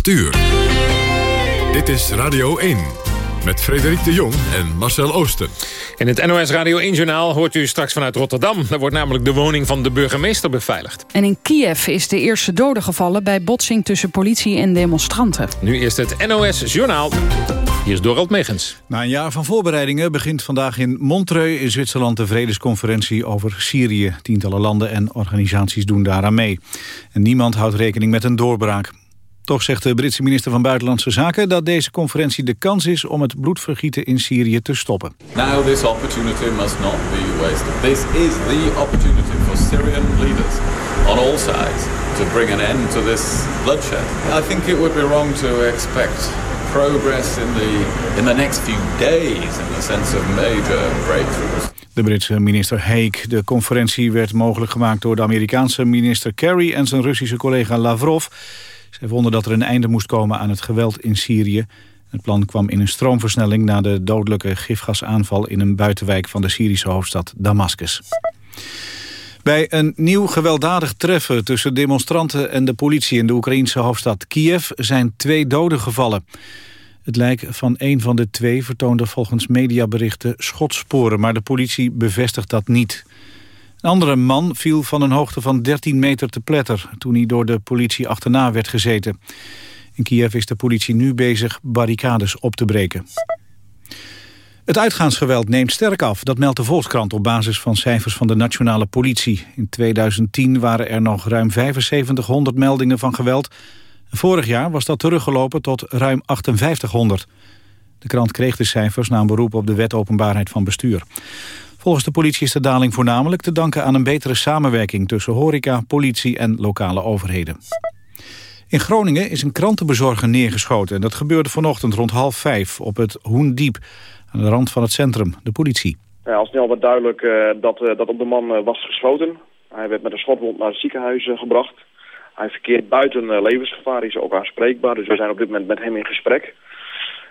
8 uur. Dit is Radio 1 met Frederik de Jong en Marcel Oosten. In het NOS Radio 1-journaal hoort u straks vanuit Rotterdam. Daar wordt namelijk de woning van de burgemeester beveiligd. En in Kiev is de eerste dode gevallen bij botsing tussen politie en demonstranten. Nu eerst het NOS-journaal. Hier is Dorald Megens. Na een jaar van voorbereidingen begint vandaag in Montreux in Zwitserland de vredesconferentie over Syrië. Tientallen landen en organisaties doen daaraan mee. En niemand houdt rekening met een doorbraak. Toch zegt de Britse minister van Buitenlandse Zaken dat deze conferentie de kans is om het bloedvergieten in Syrië te stoppen. Now this opportunity must not be wasted. This is the opportunity for Syrian leaders on all sides to bring an end to this bloodshed. I think it would be wrong to expect progress in the in the next few days in the sense of major breakthroughs. De Britse minister Haig. De conferentie werd mogelijk gemaakt door de Amerikaanse minister Kerry en zijn Russische collega Lavrov. Zij vonden dat er een einde moest komen aan het geweld in Syrië. Het plan kwam in een stroomversnelling na de dodelijke gifgasaanval in een buitenwijk van de Syrische hoofdstad Damascus. Bij een nieuw gewelddadig treffen tussen demonstranten en de politie in de Oekraïnse hoofdstad Kiev zijn twee doden gevallen. Het lijk van een van de twee vertoonde volgens mediaberichten schotsporen, maar de politie bevestigt dat niet. Een andere man viel van een hoogte van 13 meter te pletter... toen hij door de politie achterna werd gezeten. In Kiev is de politie nu bezig barricades op te breken. Het uitgaansgeweld neemt sterk af, dat meldt de Volkskrant op basis van cijfers van de nationale politie. In 2010 waren er nog ruim 7500 meldingen van geweld. Vorig jaar was dat teruggelopen tot ruim 5800. De krant kreeg de cijfers na een beroep op de wet openbaarheid van bestuur. Volgens de politie is de daling voornamelijk te danken aan een betere samenwerking tussen horeca, politie en lokale overheden. In Groningen is een krantenbezorger neergeschoten. En dat gebeurde vanochtend rond half vijf op het Hoendiep, aan de rand van het centrum, de politie. Ja, al snel werd duidelijk uh, dat, uh, dat op de man uh, was geschoten. Hij werd met een schotwond naar het ziekenhuis gebracht. Hij verkeert buiten levensgevaar, is ook aanspreekbaar. Dus we zijn op dit moment met hem in gesprek.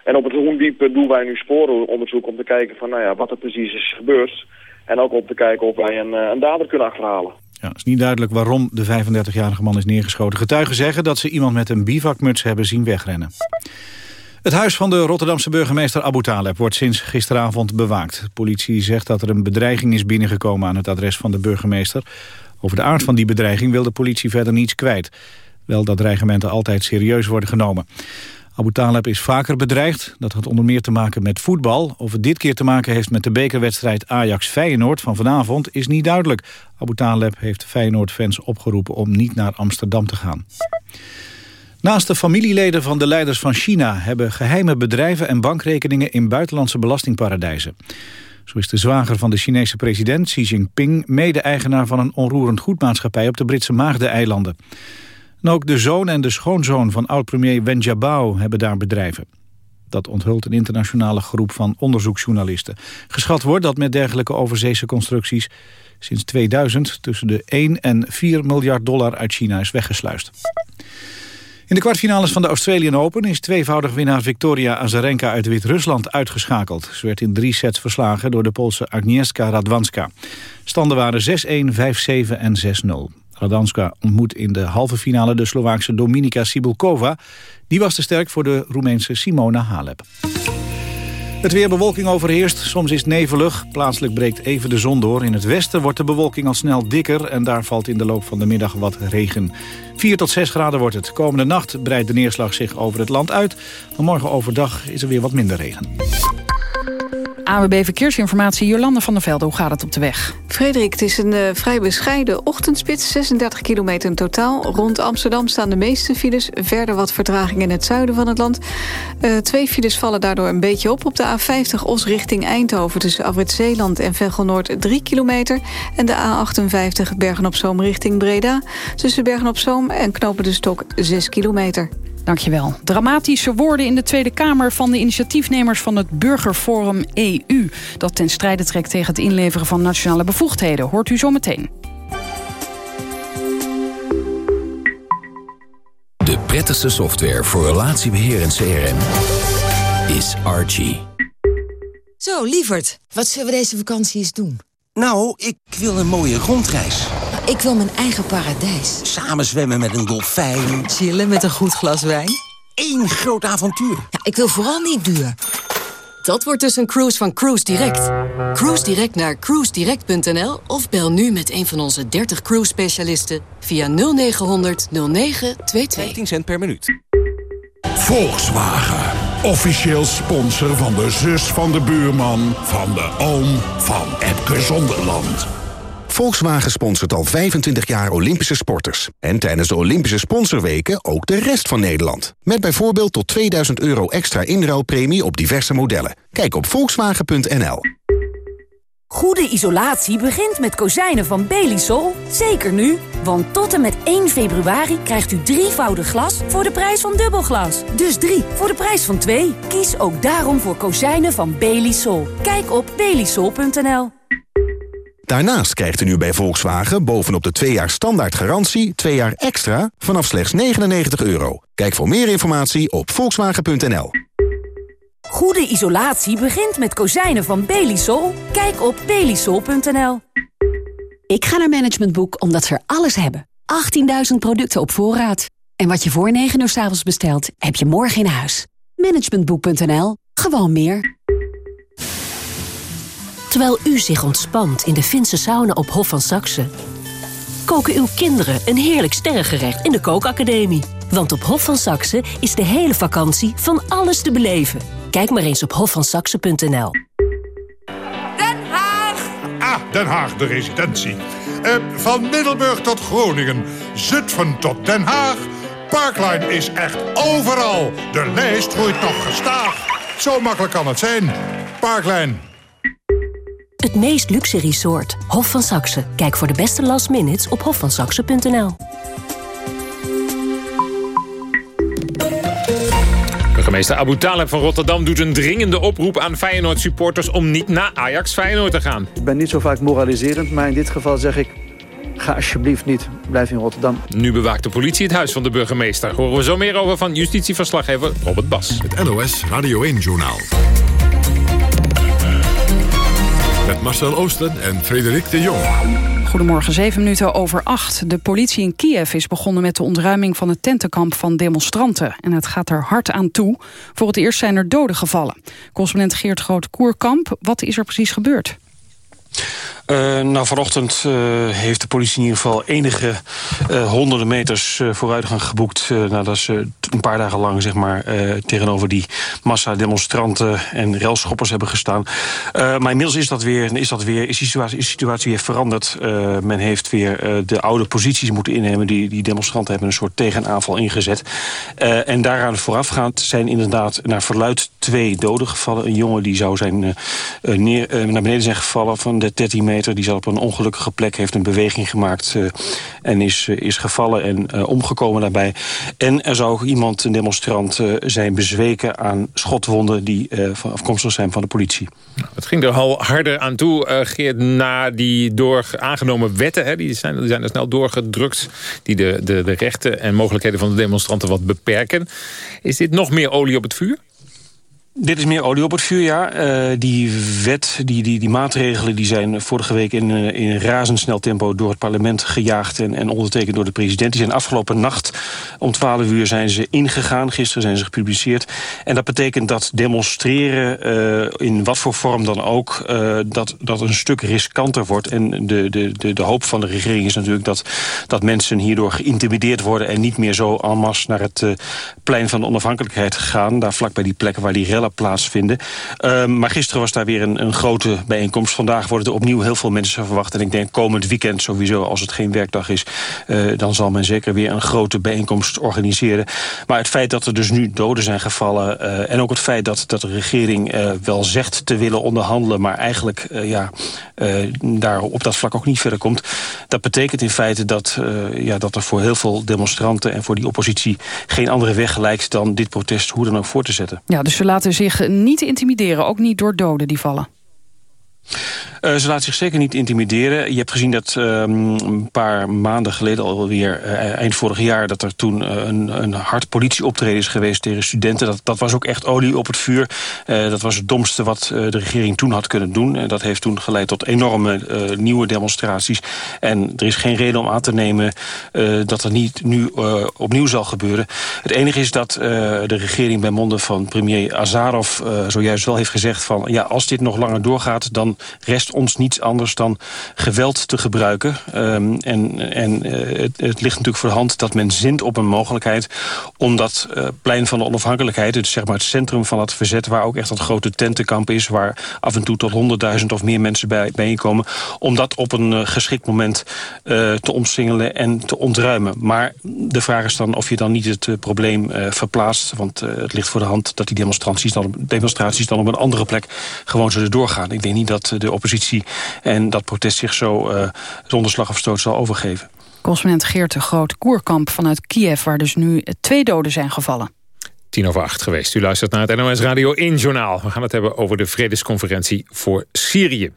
En op het Hoendiep doen wij nu sporenonderzoek om te kijken van, nou ja, wat er precies is gebeurd. En ook om te kijken of wij een, een dader kunnen achterhalen. Ja, het is niet duidelijk waarom de 35-jarige man is neergeschoten. Getuigen zeggen dat ze iemand met een bivakmuts hebben zien wegrennen. Het huis van de Rotterdamse burgemeester Abu Taleb wordt sinds gisteravond bewaakt. De politie zegt dat er een bedreiging is binnengekomen aan het adres van de burgemeester. Over de aard van die bedreiging wil de politie verder niets kwijt. Wel dat dreigementen altijd serieus worden genomen. Abu Taleb is vaker bedreigd. Dat had onder meer te maken met voetbal. Of het dit keer te maken heeft met de bekerwedstrijd Ajax-Feyenoord van vanavond is niet duidelijk. Abu Taleb heeft Feyenoord-fans opgeroepen om niet naar Amsterdam te gaan. Naast de familieleden van de leiders van China... hebben geheime bedrijven en bankrekeningen in buitenlandse belastingparadijzen. Zo is de zwager van de Chinese president Xi Jinping... mede-eigenaar van een onroerend goedmaatschappij op de Britse Maagdeneilanden. En ook de zoon en de schoonzoon van oud-premier Wen Jiabao hebben daar bedrijven. Dat onthult een internationale groep van onderzoeksjournalisten. Geschat wordt dat met dergelijke overzeese constructies... sinds 2000 tussen de 1 en 4 miljard dollar uit China is weggesluist. In de kwartfinales van de Australian Open is tweevoudig winnaar Victoria Azarenka uit Wit-Rusland uitgeschakeld. Ze werd in drie sets verslagen door de Poolse Agnieszka Radwanska. Standen waren 6-1, 5-7 en 6-0. Radwanska ontmoet in de halve finale de Slovaakse Dominika Sibulkova. Die was te sterk voor de Roemeense Simona Halep. Het weer bewolking overheerst, soms is het nevelig. Plaatselijk breekt even de zon door. In het westen wordt de bewolking al snel dikker... en daar valt in de loop van de middag wat regen. 4 tot 6 graden wordt het. Komende nacht breidt de neerslag zich over het land uit. Vanmorgen overdag is er weer wat minder regen. AWB Verkeersinformatie, Jolande van der Velde. Hoe gaat het op de weg? Frederik, het is een uh, vrij bescheiden ochtendspits. 36 kilometer in totaal. Rond Amsterdam staan de meeste files. Verder wat vertraging in het zuiden van het land. Uh, twee files vallen daardoor een beetje op. Op de A50 Os richting Eindhoven tussen Afrit Zeeland en Veghel-Noord 3 kilometer. En de A58 Bergen-op-Zoom richting Breda. Tussen Bergen-op-Zoom en Knopen de Stok 6 kilometer. Dankjewel. Dramatische woorden in de Tweede Kamer van de initiatiefnemers van het Burgerforum EU. Dat ten strijde trekt tegen het inleveren van nationale bevoegdheden. Hoort u zo meteen. De prettigste software voor relatiebeheer en CRM is Archie. Zo, lieverd, wat zullen we deze vakantie eens doen? Nou, ik wil een mooie rondreis. Ik wil mijn eigen paradijs. Samen zwemmen met een dolfijn. Chillen met een goed glas wijn. één groot avontuur. Ja, ik wil vooral niet duur. Dat wordt dus een cruise van Cruise Direct. Cruise Direct naar cruisedirect.nl of bel nu met een van onze 30 cruise specialisten via 0900 0922. 15 cent per minuut. Volkswagen. Officieel sponsor van de zus van de buurman... van de oom van Epke Zonderland. Volkswagen sponsort al 25 jaar Olympische sporters. En tijdens de Olympische sponsorweken ook de rest van Nederland. Met bijvoorbeeld tot 2000 euro extra inruilpremie op diverse modellen. Kijk op volkswagen.nl. Goede isolatie begint met kozijnen van Belisol. Zeker nu, want tot en met 1 februari krijgt u drievoudig glas voor de prijs van dubbelglas. Dus drie voor de prijs van twee. Kies ook daarom voor kozijnen van Belisol. Kijk op belisol.nl. Daarnaast krijgt u nu bij Volkswagen bovenop de 2 jaar standaard garantie... 2 jaar extra vanaf slechts 99 euro. Kijk voor meer informatie op volkswagen.nl. Goede isolatie begint met kozijnen van Belisol. Kijk op belisol.nl. Ik ga naar Management Boek omdat ze er alles hebben. 18.000 producten op voorraad. En wat je voor 9 uur s avonds bestelt, heb je morgen in huis. Managementboek.nl. Gewoon meer. Terwijl u zich ontspant in de Finse sauna op Hof van Saxe... koken uw kinderen een heerlijk sterrengerecht in de kookacademie. Want op Hof van Saxe is de hele vakantie van alles te beleven. Kijk maar eens op hofvansaxe.nl. Den Haag! Ah, Den Haag, de residentie. Eh, van Middelburg tot Groningen, Zutphen tot Den Haag... Parkline is echt overal. De lijst groeit nog gestaag. Zo makkelijk kan het zijn. Parkline. Het meest luxe resort, Hof van Saxe. Kijk voor de beste last minutes op hofvansaxe.nl. Burgemeester Abu Taleb van Rotterdam doet een dringende oproep aan Feyenoord-supporters... om niet naar Ajax-Feyenoord te gaan. Ik ben niet zo vaak moraliserend, maar in dit geval zeg ik... ga alsjeblieft niet, blijf in Rotterdam. Nu bewaakt de politie het huis van de burgemeester. Horen we zo meer over van justitieverslaggever Robert Bas. Het NOS Radio 1-journaal. Met Marcel Oosten en Frederik de Jong. Goedemorgen, zeven minuten over acht. De politie in Kiev is begonnen met de ontruiming van het tentenkamp van demonstranten. En het gaat er hard aan toe. Voor het eerst zijn er doden gevallen. Correspondent Geert Groot-Koerkamp, wat is er precies gebeurd? Uh, nou, vanochtend uh, heeft de politie in ieder geval enige uh, honderden meters vooruitgang geboekt... nadat ze een paar dagen lang zeg maar, tegenover die massa demonstranten en relschoppers hebben gestaan. maar inmiddels is, dat weer, is, dat weer, is, situatie, situatie weer veranderd. men heeft weer de oude posities moeten innemen. Die, die demonstranten hebben een soort tegenaanval ingezet. en daaraan voorafgaand zijn inderdaad naar verluid twee doden gevallen. Een jongen die zou zijn neer, naar beneden zijn gevallen van de 13 meter die zat op een ongelukkige plek, heeft een beweging gemaakt... Uh, en is, uh, is gevallen en uh, omgekomen daarbij. En er zou ook iemand, een demonstrant, zijn bezweken aan schotwonden... die afkomstig zijn van de politie. Het ging er al harder aan toe, Geert, na die door aangenomen wetten. Hè, die, zijn, die zijn er snel doorgedrukt, die de, de, de rechten en mogelijkheden van de demonstranten wat beperken. Is dit nog meer olie op het vuur? Dit is meer olie op het vuur, ja. Uh, die wet, die, die, die maatregelen... die zijn vorige week in, uh, in razendsnel tempo door het parlement gejaagd... En, en ondertekend door de president. Die zijn afgelopen nacht om 12 uur zijn ze ingegaan. Gisteren zijn ze gepubliceerd. En dat betekent dat demonstreren, uh, in wat voor vorm dan ook... dat, dat een stuk riskanter wordt. En de, de, de, de hoop van de regering is natuurlijk... dat, dat mensen hierdoor geïntimideerd worden... en niet meer zo en masse naar het plein van de onafhankelijkheid gaan. Daar vlak bij die plekken waar die plaatsvinden. Uh, maar gisteren was daar weer een, een, grote bijeenkomst. Vandaag worden er opnieuw heel veel mensen verwacht. En ik denk komend weekend sowieso, als het geen werkdag is... Uh, dan zal men zeker weer een grote bijeenkomst organiseren. Maar het feit dat er dus nu doden zijn gevallen... Uh, en ook het feit dat, dat de regering wel zegt te willen onderhandelen... maar eigenlijk ja, daar op dat vlak ook niet verder komt... dat betekent in feite dat, ja, dat er voor heel veel demonstranten... en voor die oppositie geen andere weg lijkt dan dit protest hoe dan ook voor te zetten. Ja, dus we laten zich niet intimideren, ook niet door doden die vallen? Uh, ze laat zich zeker niet intimideren. Je hebt gezien dat um, een paar maanden geleden alweer, uh, eind vorig jaar... dat er toen uh, een, een hard politieoptreden is geweest tegen studenten. Dat, dat was ook echt olie op het vuur. dat was het domste wat de regering toen had kunnen doen. dat heeft toen geleid tot enorme nieuwe demonstraties. En er is geen reden om aan te nemen dat er niet nu opnieuw zal gebeuren. Het enige is dat de regering bij monden van premier Azarov... zojuist wel heeft gezegd van... ja, als dit nog langer doorgaat, dan rest ons niets anders dan geweld te gebruiken. Um, en en uh, het, het, ligt natuurlijk voor de hand dat men zint op een mogelijkheid... om dat uh, plein van de onafhankelijkheid, dus zeg maar het centrum van het verzet... waar ook echt dat grote tentenkamp is... waar af en toe tot honderdduizend of meer mensen bij, bijeenkomen... om dat op een uh, geschikt moment te omsingelen en te ontruimen. Maar de vraag is dan of je dan niet het probleem verplaatst... want het ligt voor de hand dat die demonstraties dan, demonstraties dan op een andere plek gewoon zullen doorgaan. Ik denk niet dat de oppositie en dat protest zich zo uh, zonder slag of stoot zal overgeven. Correspondent Geert de Groot Koerkamp vanuit Kiev... waar dus nu twee doden zijn gevallen. Tien over acht geweest. U luistert naar het NOS Radio 1 Journaal. We gaan het hebben over de vredesconferentie voor Syrië.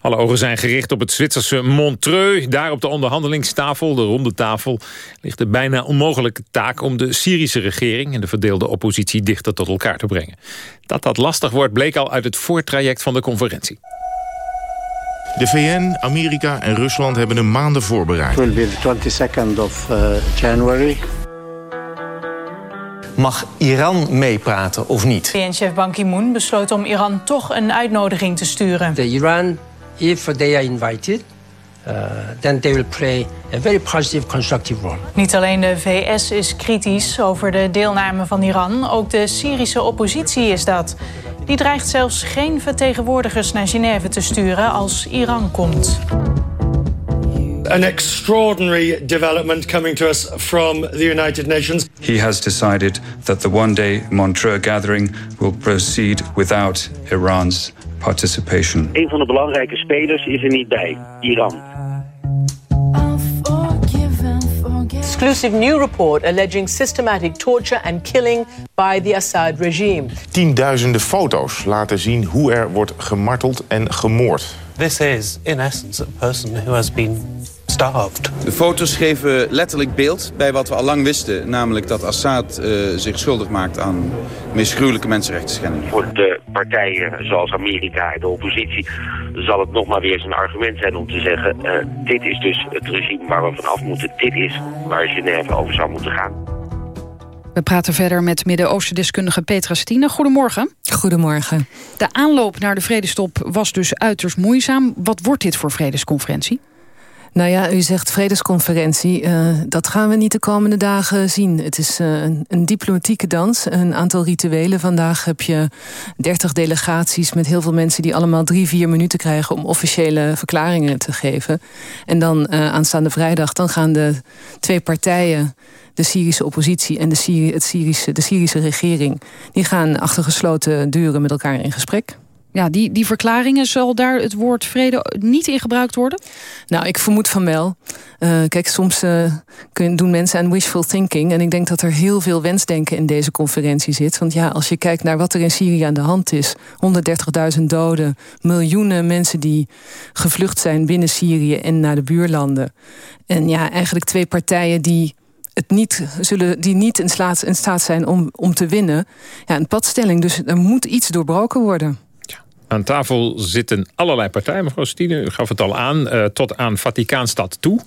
Alle ogen zijn gericht op het Zwitserse Montreux. Daar op de onderhandelingstafel, de ronde tafel... ligt de bijna onmogelijke taak om de Syrische regering... en de verdeelde oppositie dichter tot elkaar te brengen. Dat dat lastig wordt bleek al uit het voortraject van de conferentie. De VN, Amerika en Rusland hebben een maanden voorbereid. Will be the 22nd of uh, January. Mag Iran meepraten of niet? VN-chef Ban Ki-moon besloot om Iran toch een uitnodiging te sturen. The Iran, if they are invited, uh, then they will play a very positive, constructive role. Niet alleen de VS is kritisch over de deelname van Iran, ook de Syrische oppositie is dat. Die dreigt zelfs geen vertegenwoordigers naar Genève te sturen als Iran komt. An extraordinary development coming to us from the United Nations. He has decided that the one-day Montreux gathering will proceed without Iran's participation. Een van de belangrijke spelers is er niet bij, Iran. Exclusive new report alleging systematic torture and killing by the Assad regime. Tienduizenden foto's laten zien hoe er wordt gemarteld en gemoord. This is, in essence, a person who has been starved. De foto's geven letterlijk beeld bij wat we al lang wisten. Namelijk dat Assad uh, zich schuldig maakt aan meest gruwelijke mensenrechten Voor de partijen zoals Amerika en de oppositie zal het nog maar weer zijn argument zijn om te zeggen... Uh, dit is dus het regime waar we vanaf moeten. Dit is waar Genève over zou moeten gaan. We praten verder met Midden-Oosten-deskundige Petra Stine. Goedemorgen. Goedemorgen. De aanloop naar de vredestop was dus uiterst moeizaam. Wat wordt dit voor vredesconferentie? Nou ja, u zegt vredesconferentie. Uh, dat gaan we niet de komende dagen zien. Het is uh, een, diplomatieke dans, een aantal rituelen. Vandaag heb je dertig delegaties met heel veel mensen... die allemaal drie, vier minuten krijgen om officiële verklaringen te geven. En dan uh, aanstaande vrijdag, dan gaan de twee partijen de Syrische oppositie en de, het Syrische, de Syrische regering... die gaan achter gesloten deuren met elkaar in gesprek. Ja, die, die verklaringen, zal daar het woord vrede niet in gebruikt worden? Nou, ik vermoed van wel. Uh, kijk, soms uh, doen mensen aan wishful thinking. En ik denk dat er heel veel wensdenken in deze conferentie zit. Want ja, als je kijkt naar wat er in Syrië aan de hand is... 130.000 doden, miljoenen mensen die gevlucht zijn binnen Syrië... en naar de buurlanden. En ja, eigenlijk twee partijen die het niet, zullen, die niet in staat, in staat zijn om, om te winnen. Ja, een padstelling, dus er moet iets doorbroken worden. Aan tafel zitten allerlei partijen, mevrouw Stine, u gaf het al aan, uh, tot aan Vaticaanstad toe.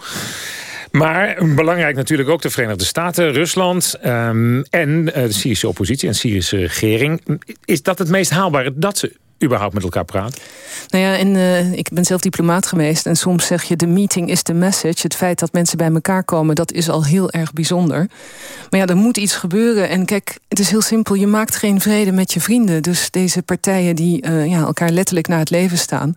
Maar belangrijk natuurlijk ook de Verenigde Staten, Rusland um, en uh, de Syrische oppositie en Syrische regering. Is dat het meest haalbare dat ze überhaupt met elkaar praat? Nou ja, en, uh, ik ben zelf diplomaat geweest en soms zeg je... de meeting is the message. Het feit dat mensen bij elkaar komen, dat is al heel erg bijzonder. Maar ja, er moet iets gebeuren. En kijk, het is heel simpel. Je maakt geen vrede met je vrienden. Dus deze partijen die uh, ja, elkaar letterlijk naar het leven staan...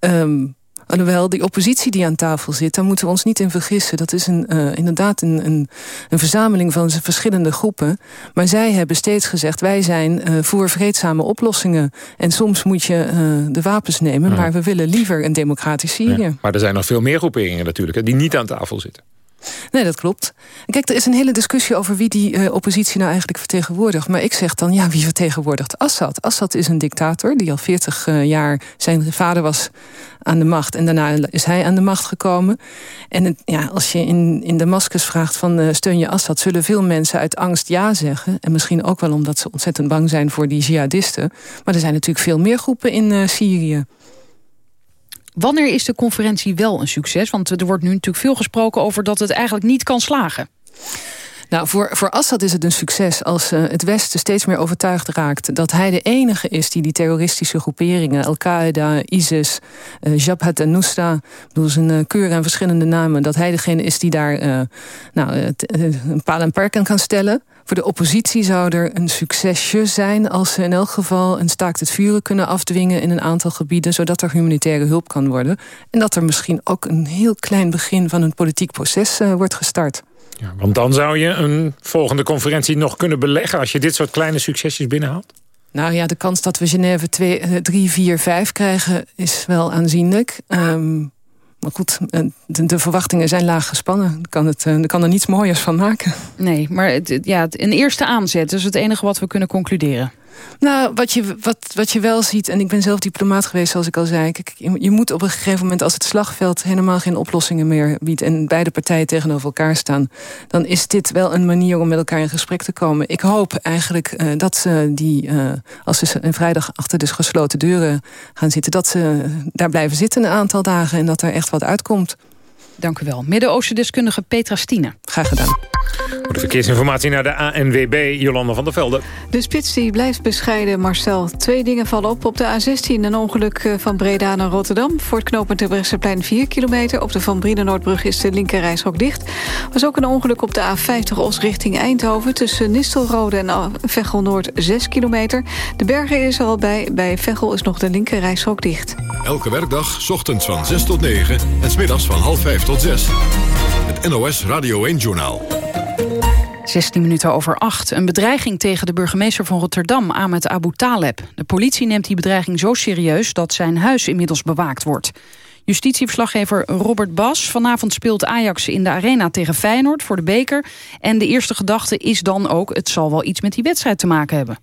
Um, Alhoewel, die oppositie die aan tafel zit, daar moeten we ons niet in vergissen. Dat is een, uh, inderdaad een, een, een, verzameling van verschillende groepen. Maar zij hebben steeds gezegd, wij zijn uh, voor vreedzame oplossingen. En soms moet je uh, de wapens nemen, maar we willen liever een democratisch Syrië. Ja, maar er zijn nog veel meer groeperingen natuurlijk, hè, die niet aan tafel zitten. Nee, dat klopt. Kijk, er is een hele discussie over wie die uh, oppositie nou eigenlijk vertegenwoordigt. Maar ik zeg dan, ja, wie vertegenwoordigt Assad? Assad is een dictator die al 40 uh, jaar zijn vader was aan de macht. En daarna is hij aan de macht gekomen. En ja, als je in, in Damascus vraagt van uh, steun je Assad... zullen veel mensen uit angst ja zeggen. En misschien ook wel omdat ze ontzettend bang zijn voor die jihadisten. Maar er zijn natuurlijk veel meer groepen in Syrië. Wanneer is de conferentie wel een succes? Want er wordt nu natuurlijk veel gesproken over dat het eigenlijk niet kan slagen. Nou, voor, voor Assad is het een succes als uh, het Westen steeds meer overtuigd raakt... dat hij de enige is die die terroristische groeperingen... Al-Qaeda, ISIS, uh, Jabhat al-Nusra... bedoel, zijn uh, keur en verschillende namen... dat hij degene is die daar nou, een paal en perk kan stellen... Voor de oppositie zou er een succesje zijn als ze in elk geval een staakt het vuren kunnen afdwingen in een aantal gebieden, zodat er humanitaire hulp kan worden. En dat er misschien ook een heel klein begin van een politiek proces wordt gestart. Ja, want dan zou je een volgende conferentie nog kunnen beleggen als je dit soort kleine succesjes binnenhaalt? Nou ja, de kans dat we Genève 2, 3, 4, 5 krijgen is wel aanzienlijk. Um, maar goed, eh, de, de, verwachtingen zijn laag gespannen. Ik kan, het, uh, kan er niets mooiers van maken. Nee, maar het, ja, een eerste aanzet is het enige wat we kunnen concluderen. Nou, wat je, wat, wat je wel ziet, en ik ben zelf diplomaat geweest, zoals ik al zei. Kijk, je, moet op een gegeven moment, als het slagveld helemaal geen oplossingen meer biedt. en beide partijen tegenover elkaar staan. dan is dit wel een manier om met elkaar in gesprek te komen. Ik hoop eigenlijk uh, dat ze die, uh, als ze een vrijdag achter de gesloten deuren gaan zitten. dat ze daar blijven zitten een aantal dagen en dat er echt wat uitkomt. Dank u wel. Midden-Oosten-deskundige Petra Stine. Graag gedaan. Voor de verkeersinformatie naar de ANWB, Jolanda van der Velde. De spits die blijft bescheiden, Marcel. Twee dingen vallen op. Op de A16 een ongeluk eh, van Breda naar Rotterdam. Voor het knooppunt Terbrechtseplein 4 kilometer. Op de Van Brienenoordbrug is de linkerrijstrook dicht. Er was ook een ongeluk op de A50 Os richting Eindhoven... tussen Nistelrode en Veghel Noord 6 kilometer. De bergen is er al bij. Bij Veghel is nog de linkerrijstrook dicht. Elke werkdag, ochtends van 6 tot 9 en smiddags van half 5 tot 6. Het NOS Radio 1-journaal. 16 minuten over 8. Een bedreiging tegen de burgemeester van Rotterdam, Ahmed Abu Taleb. De politie neemt die bedreiging zo serieus dat zijn huis inmiddels bewaakt wordt. Justitieverslaggever Robert Bas. Vanavond speelt Ajax in de arena tegen Feyenoord voor de beker. En de eerste gedachte is dan ook... het zal wel iets met die wedstrijd te maken hebben.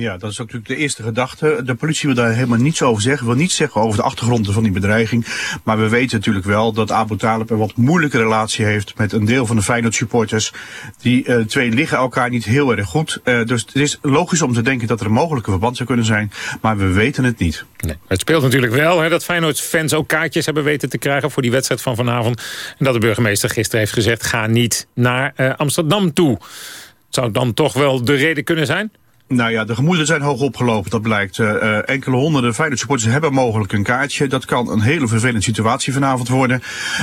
Ja, dat is natuurlijk de eerste gedachte. De politie wil daar helemaal niets over zeggen. Wil niets zeggen over de achtergronden van die bedreiging. Maar we weten natuurlijk wel dat Abu Talib een wat moeilijke relatie heeft met een deel van de Feyenoord supporters. Die uh, twee liggen elkaar niet heel erg goed. Uh, dus het is logisch om te denken dat er een mogelijke verband zou kunnen zijn. Maar we weten het niet. Nee, het speelt natuurlijk wel hè, dat Feyenoord fans ook kaartjes hebben weten te krijgen voor die wedstrijd van vanavond. En dat de burgemeester gisteren heeft gezegd, ga niet naar uh, Amsterdam toe. Zou dan toch wel de reden kunnen zijn? Nou ja, de gemoederen zijn hoog opgelopen, dat blijkt. Uh, enkele honderden Feyenoord supporters hebben mogelijk een kaartje. Dat kan een hele vervelende situatie vanavond worden.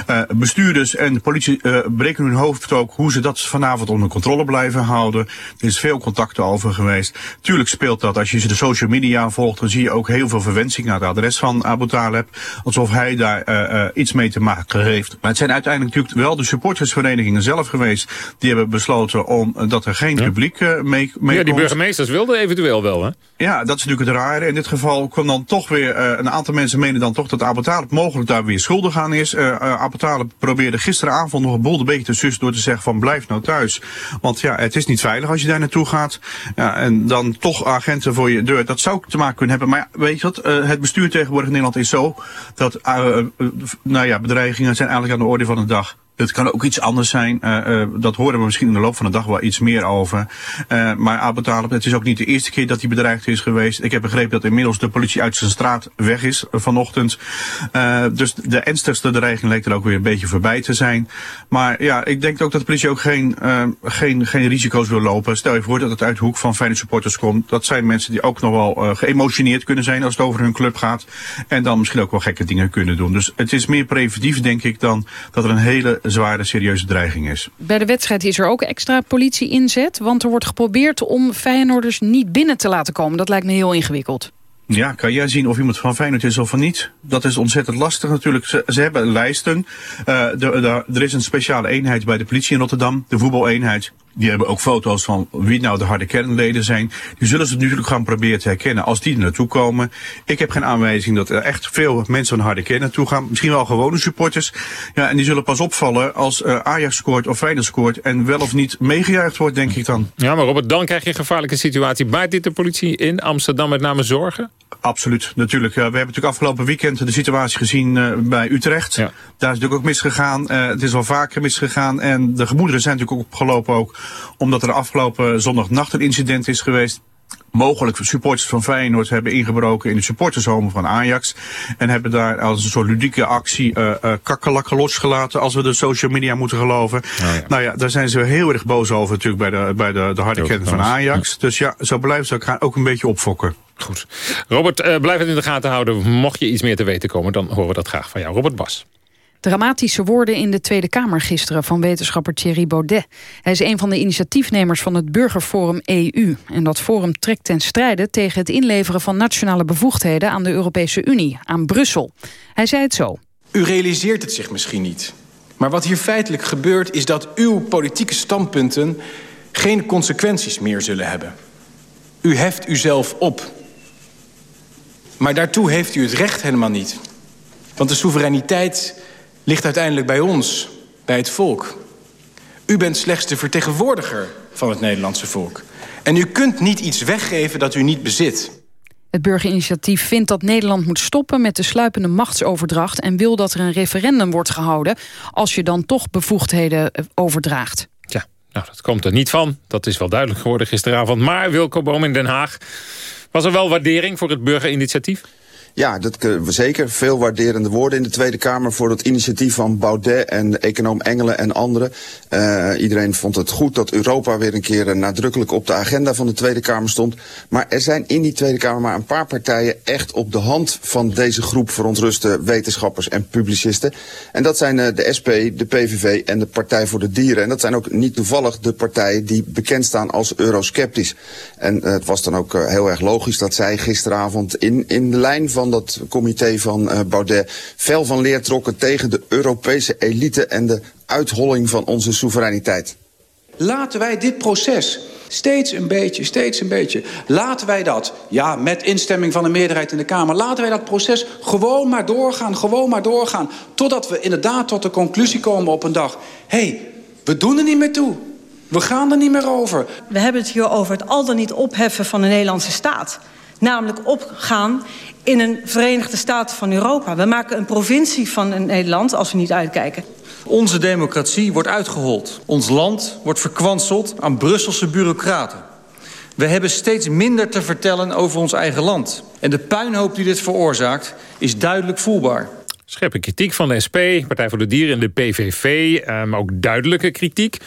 Uh, bestuurders en de politie uh, breken hun hoofd ook hoe ze dat vanavond onder controle blijven houden. Er is veel contact over geweest. Tuurlijk speelt dat, als je de social media volgt, dan zie je ook heel veel verwensing naar de adres van Abu Taleb. Alsof hij daar iets mee te maken heeft. Maar het zijn uiteindelijk natuurlijk wel de supportersverenigingen zelf geweest. Die hebben besloten om dat er geen ja. publiek mee, mee Ja, die burgemeesters eventueel wel, hè? Ja, dat is natuurlijk het rare. In dit geval kwam dan toch weer, uh, een aantal mensen menen dan toch dat Abu mogelijk daar weer schuldig aan is. Uh, Abu probeerde gisteravond nog een boel de beetje te sussen door te zeggen van blijf nou thuis. Want ja, het is niet veilig als je daar naartoe gaat. Ja, en dan toch agenten voor je deur. Dat zou te maken kunnen hebben. Maar weet je wat, het bestuur tegenwoordig in Nederland is zo dat nou ja, bedreigingen zijn eigenlijk aan de orde van de dag. Het kan ook iets anders zijn. Uh, uh, dat horen we misschien in de loop van de dag wel iets meer over. Uh, maar Abu het is ook niet de eerste keer dat hij bedreigd is geweest. Ik heb begrepen dat inmiddels de politie uit zijn straat weg is vanochtend. dus de ernstigste dreiging lijkt er ook weer een beetje voorbij te zijn. Maar ja, ik denk ook dat de politie ook geen, geen, geen risico's wil lopen. Stel je voor dat het uit de hoek van Feyenoord supporters komt. Dat zijn mensen die ook nog wel geëmotioneerd kunnen zijn als het over hun club gaat. En dan misschien ook wel gekke dingen kunnen doen. Dus het is meer preventief denk ik dan dat er een hele zware, serieuze dreiging is. Bij de wedstrijd is er ook extra politie inzet, want er wordt geprobeerd om Feyenoorders niet binnen te laten komen. Dat lijkt me heel ingewikkeld. Ja, kan jij zien of iemand van Feyenoord is of niet? Dat is ontzettend lastig natuurlijk. Ze, ze hebben lijsten. Uh, de, de, er is een speciale eenheid bij de politie in Rotterdam, de voetbaleenheid. Die hebben ook foto's van wie nou de harde kernleden zijn. Die zullen ze natuurlijk gaan proberen te herkennen als die er naartoe komen. Ik heb geen aanwijzing dat er echt veel mensen van harde kern naartoe gaan. Misschien wel gewone supporters. Ja, en die zullen pas opvallen als uh, Ajax scoort of Feyenoord scoort en wel of niet meegejuicht wordt, denk ik dan. Ja, maar Robert, dan krijg je een gevaarlijke situatie. Baart dit de politie in Amsterdam met name zorgen? Absoluut, natuurlijk. we hebben natuurlijk afgelopen weekend de situatie gezien uh, bij Utrecht. Ja. Daar is natuurlijk ook misgegaan. Uh, het is al vaker misgegaan. En de gemoederen zijn natuurlijk ook opgelopen ook. Omdat er afgelopen zondagnacht een incident is geweest mogelijk supporters van Feyenoord hebben ingebroken in de supportershome van Ajax. En hebben daar als een soort ludieke actie uh, uh, kakkelakken losgelaten, als we de social media moeten geloven. Ja. Nou ja, daar zijn ze heel erg boos over natuurlijk bij de, bij de, de harde kern van Ajax. Ja. Dus ja, zo blijven ze elkaar ook een beetje opfokken. Goed. Robert, uh, blijf het in de gaten houden. Mocht je iets meer te weten komen, dan horen we dat graag van jou. Robert Bas. Dramatische woorden in de Tweede Kamer gisteren van wetenschapper Thierry Baudet. Hij is een van de initiatiefnemers van het Burgerforum EU. En dat forum trekt ten strijde tegen het inleveren van nationale bevoegdheden aan de Europese Unie, aan Brussel. Hij zei het zo. U realiseert het zich misschien niet. Maar wat hier feitelijk gebeurt is dat uw politieke standpunten geen consequenties meer zullen hebben. U heft uzelf op. Maar daartoe heeft u het recht helemaal niet. Want de soevereiniteit ligt uiteindelijk bij ons, bij het volk. U bent slechts de vertegenwoordiger van het Nederlandse volk. En u kunt niet iets weggeven dat u niet bezit. Het burgerinitiatief vindt dat Nederland moet stoppen met de sluipende machtsoverdracht... en wil dat er een referendum wordt gehouden als je dan toch bevoegdheden eh, overdraagt. Ja, nou, dat komt er niet van. Dat is wel duidelijk geworden gisteravond. Maar Wilco Boom in Den Haag, was er wel waardering voor het burgerinitiatief? Ja, dat we zeker. Veel waarderende woorden in de Tweede Kamer voor het initiatief van Baudet en econoom Engelen en anderen. Uh, iedereen vond het goed dat Europa weer een keer nadrukkelijk op de agenda van de Tweede Kamer stond. Maar er zijn in die Tweede Kamer maar een paar partijen echt op de hand van deze groep verontruste wetenschappers en publicisten. En dat zijn uh, de SP, de PVV en de Partij voor de Dieren. En dat zijn ook niet toevallig de partijen die bekend staan als eurosceptisch. En het was dan ook heel erg logisch dat zij gisteravond in, in de lijn van dat comité van uh, Baudet fel van leer trokken tegen de Europese elite en de uitholling van onze soevereiniteit. Laten wij dit proces steeds een beetje, steeds een beetje. Laten wij dat, ja, met instemming van de meerderheid in de Kamer... laten wij dat proces gewoon maar doorgaan, gewoon maar doorgaan... totdat we inderdaad tot de conclusie komen op een dag... hé, hey, we doen er niet meer toe. We gaan er niet meer over. We hebben het hier over het al dan niet opheffen van de Nederlandse staat. Namelijk opgaan in een Verenigde Staten van Europa. We maken een provincie van een Nederland als we niet uitkijken. Onze democratie wordt uitgehold. Ons land wordt verkwanseld aan Brusselse bureaucraten. We hebben steeds minder te vertellen over ons eigen land. En de puinhoop die dit veroorzaakt is duidelijk voelbaar. Scherpe kritiek van de SP, Partij voor de Dieren en de PVV. Eh, maar ook duidelijke kritiek.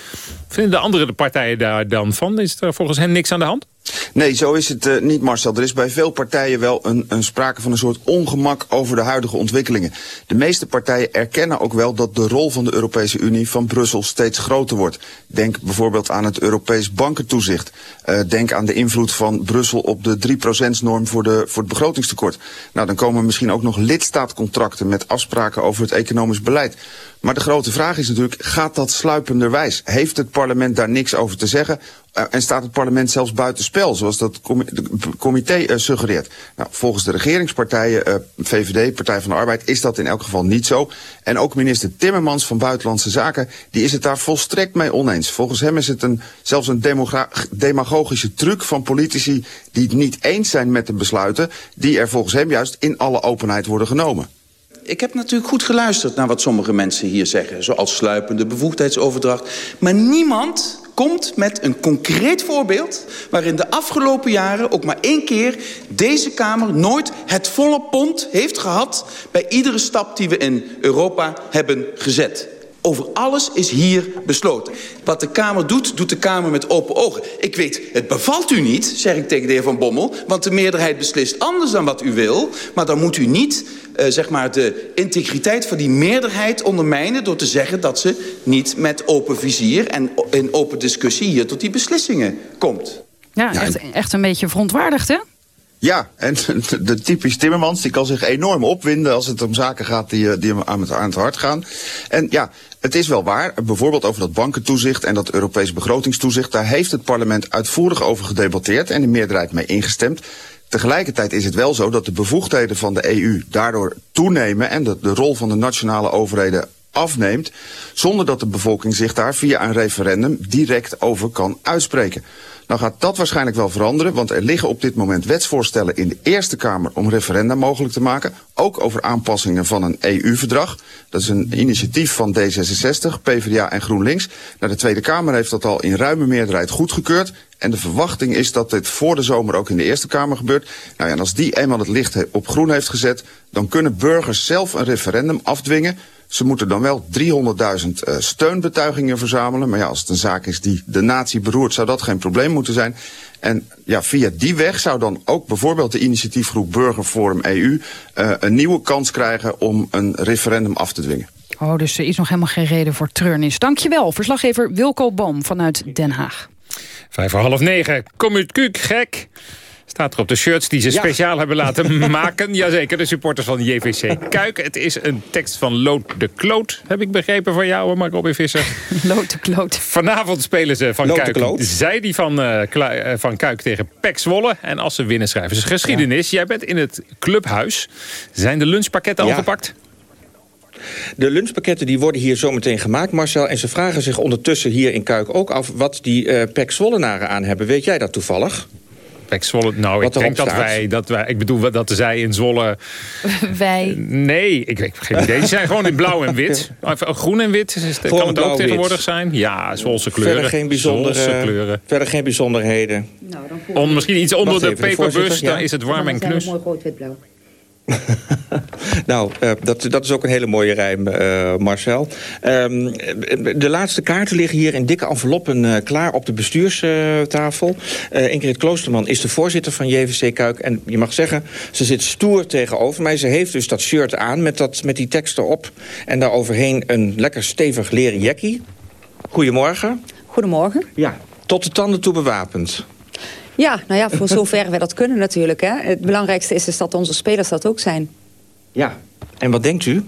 Vinden de andere partijen daar dan van? Is er volgens hen niks aan de hand? Nee, zo is het uh, niet, Marcel. Er is bij veel partijen wel een, een sprake van een soort ongemak over de huidige ontwikkelingen. De meeste partijen erkennen ook wel dat de rol van de Europese Unie van Brussel steeds groter wordt. Denk bijvoorbeeld aan het Europees bankentoezicht. Uh, denk aan de invloed van Brussel op de 3%-norm voor, de, voor het begrotingstekort. Nou, dan komen misschien ook nog lidstaatcontracten met afspraken over het economisch beleid. Maar de grote vraag is natuurlijk, gaat dat sluipenderwijs? Heeft het parlement daar niks over te zeggen? Uh, en staat het parlement zelfs buitenspel, zoals dat comité uh, suggereert? Nou, volgens de regeringspartijen, uh, VVD, Partij van de Arbeid, is dat in elk geval niet zo. En ook minister Timmermans van Buitenlandse Zaken, die is het daar volstrekt mee oneens. Volgens hem is het een, zelfs een demagogische truc van politici die het niet eens zijn met de besluiten, die er volgens hem juist in alle openheid worden genomen. Ik heb natuurlijk goed geluisterd naar wat sommige mensen hier zeggen, zoals sluipende bevoegdheidsoverdracht. Maar niemand komt met een concreet voorbeeld waarin de afgelopen jaren ook maar één keer deze Kamer nooit het volle pond heeft gehad bij iedere stap die we in Europa hebben gezet. Over alles is hier besloten. Wat de Kamer doet, doet de Kamer met open ogen. Ik weet, het bevalt u niet, zeg ik tegen de heer Van Bommel... want de meerderheid beslist anders dan wat u wil... maar dan moet u niet uh, zeg maar de integriteit van die meerderheid ondermijnen... door te zeggen dat ze niet met open vizier en in open discussie... hier tot die beslissingen komt. Ja, echt, echt een beetje verontwaardigd, hè? Ja, en de typisch Timmermans, die kan zich enorm opwinden als het om zaken gaat die, die hem aan het, hart gaan. En ja, het is wel waar, bijvoorbeeld over dat bankentoezicht en dat Europees begrotingstoezicht, daar heeft het parlement uitvoerig over gedebatteerd en de meerderheid mee ingestemd. Tegelijkertijd is het wel zo dat de bevoegdheden van de EU daardoor toenemen en dat de rol van de nationale overheden afneemt, zonder dat de bevolking zich daar via een referendum direct over kan uitspreken. Nou gaat dat waarschijnlijk wel veranderen, want er liggen op dit moment wetsvoorstellen in de Eerste Kamer om referenda mogelijk te maken, ook over aanpassingen van een EU-verdrag. Dat is een initiatief van D66, PvdA en GroenLinks. Nou, de Tweede Kamer heeft dat al in ruime meerderheid goedgekeurd. En de verwachting is dat dit voor de zomer ook in de Eerste Kamer gebeurt. Nou ja, en als die eenmaal het licht op groen heeft gezet, dan kunnen burgers zelf een referendum afdwingen ze moeten dan wel 300.000 uh, steunbetuigingen verzamelen. Maar ja, als het een zaak is die de natie beroert, zou dat geen probleem moeten zijn. En ja, via die weg zou dan ook bijvoorbeeld de initiatiefgroep Burgerforum EU uh, een nieuwe kans krijgen om een referendum af te dwingen. Oh, dus er is nog helemaal geen reden voor treurnis. Dankjewel, verslaggever Wilco Boom vanuit Den Haag. Vijf voor half negen. Kom uit kuuk, gek. Staat er op de shirts die ze speciaal hebben laten maken. Jazeker, de supporters van JVC Kuik. Het is een tekst van Lood de Kloot, heb ik begrepen van jou, Mark Robin Visser. Lood de Kloot. Vanavond spelen ze van Kuik. Zij die van, uh, van Kuik tegen Pek Zwolle. En als ze winnen schrijven ze geschiedenis. Jij bent in het clubhuis. Zijn de lunchpakketten al gepakt? De lunchpakketten die worden hier zometeen gemaakt, Marcel. En ze vragen zich ondertussen hier in Kuik ook af... wat die uh, Pek Zwollenaren aan hebben. Weet jij dat toevallig? Pek Zwolle, nou, ik denk dat wij, dat wij... Ik bedoel, dat zij in Zwolle... Wij? Nee, ik, heb geen idee. Ze zijn gewoon in blauw en wit. Of, oh, groen en wit, is, kan het ook tegenwoordig zijn? Ja, Zwolse kleuren. Verder geen, bijzondere, kleuren. Verder geen bijzonderheden. Nou, dan On, misschien iets onder de peperbus, dan is het warm en knus. mooi rood-wit-blauw. nou, uh, dat, dat is ook een hele mooie rijm, uh, Marcel. Um, de laatste kaarten liggen hier in dikke enveloppen uh, klaar op de bestuurstafel. Ingrid Kloosterman is de voorzitter van JVC Kuik. En je mag zeggen, ze zit stoer tegenover mij. Ze heeft dus dat shirt aan met, dat, met die tekst erop. En daar overheen een lekker stevig leren jackie. Goedemorgen. Goedemorgen. Ja, tot de tanden toe bewapend. Ja, nou ja, voor zover we dat kunnen natuurlijk. Hè. Het belangrijkste is dus dat onze spelers dat ook zijn. Ja, en wat denkt u?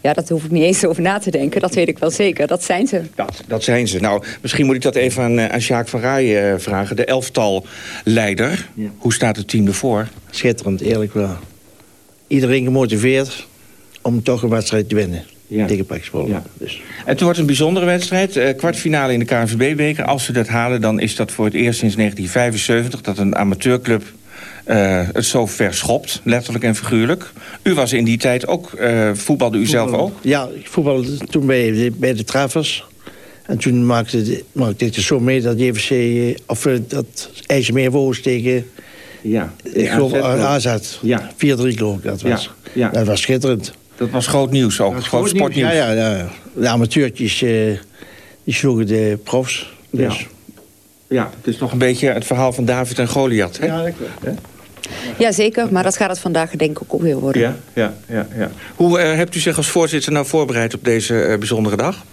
Ja, dat hoef ik niet eens over na te denken. Dat weet ik wel zeker. Dat zijn ze. Dat, dat zijn ze. Nou, misschien moet ik dat even aan, eh, aan Sjaak van Rij uh, vragen. De elftalleider. Ja. Hoe staat het team ervoor? Schitterend, eerlijk wel. Iedereen gemotiveerd om toch een wedstrijd te winnen ja. tegen Ja. Dus. Het wordt een bijzondere wedstrijd. Uh, kwartfinale in de KNVB-beker. Als ze dat halen, dan is dat voor het eerst sinds 1975... dat een amateurclub uh, het zo ver schopt, letterlijk en figuurlijk. U was in die tijd ook, uh, voetbalde u zelf ook? Ja, ik voetbalde toen bij, bij de Travers. En toen maakte, maakte ik het zo mee dat JVC, of dat IJsselmeer Woos tegen... Ja, ik geloof AZ. Ja. 4-3 geloof ik dat was. Ja. ja. Dat was schitterend. Dat was groot nieuws ook, groot, sportnieuws. Ja, ja, ja. De amateurtjes uh, die sloegen de profs. Dus. Ja. ja, het is nog een beetje het verhaal van David en Goliath. Hè? Ja, dat klopt. Ja, zeker. Maar dat gaat het vandaag denk ik ook weer worden. Ja, ja, ja, ja. Hoe uh, hebt u zich als voorzitter nou voorbereid op deze uh, bijzondere dag?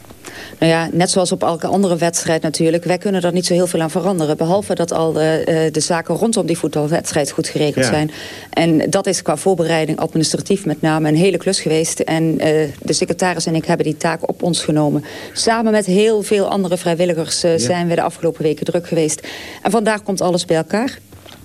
Nou ja, net zoals op elke andere wedstrijd natuurlijk. Wij kunnen er niet zo heel veel aan veranderen. Behalve dat al de, uh, de zaken rondom die voetbalwedstrijd goed geregeld ja. zijn. En dat is qua voorbereiding administratief met name een hele klus geweest. En uh, de secretaris en ik hebben die taak op ons genomen. Samen met heel veel andere vrijwilligers uh, ja. zijn we de afgelopen weken druk geweest. En vandaag komt alles bij elkaar.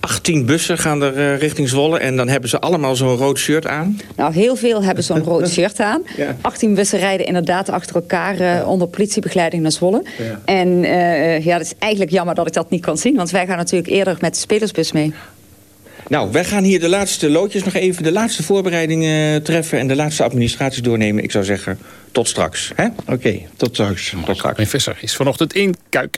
18 bussen gaan er uh, richting Zwolle en dan hebben ze allemaal zo'n rood shirt aan? Nou, heel veel hebben zo'n rood shirt aan. Ja. 18 bussen rijden inderdaad achter elkaar uh, ja. onder politiebegeleiding naar Zwolle. Ja. En uh, ja, het is eigenlijk jammer dat ik dat niet kan zien, want wij gaan natuurlijk eerder met de spelersbus mee. Nou, wij gaan hier de laatste loodjes nog even, de laatste voorbereidingen treffen... en de laatste administraties doornemen. Ik zou zeggen, tot straks. Oké, okay, tot straks. Tot straks. Mijn visser is vanochtend in Kuik.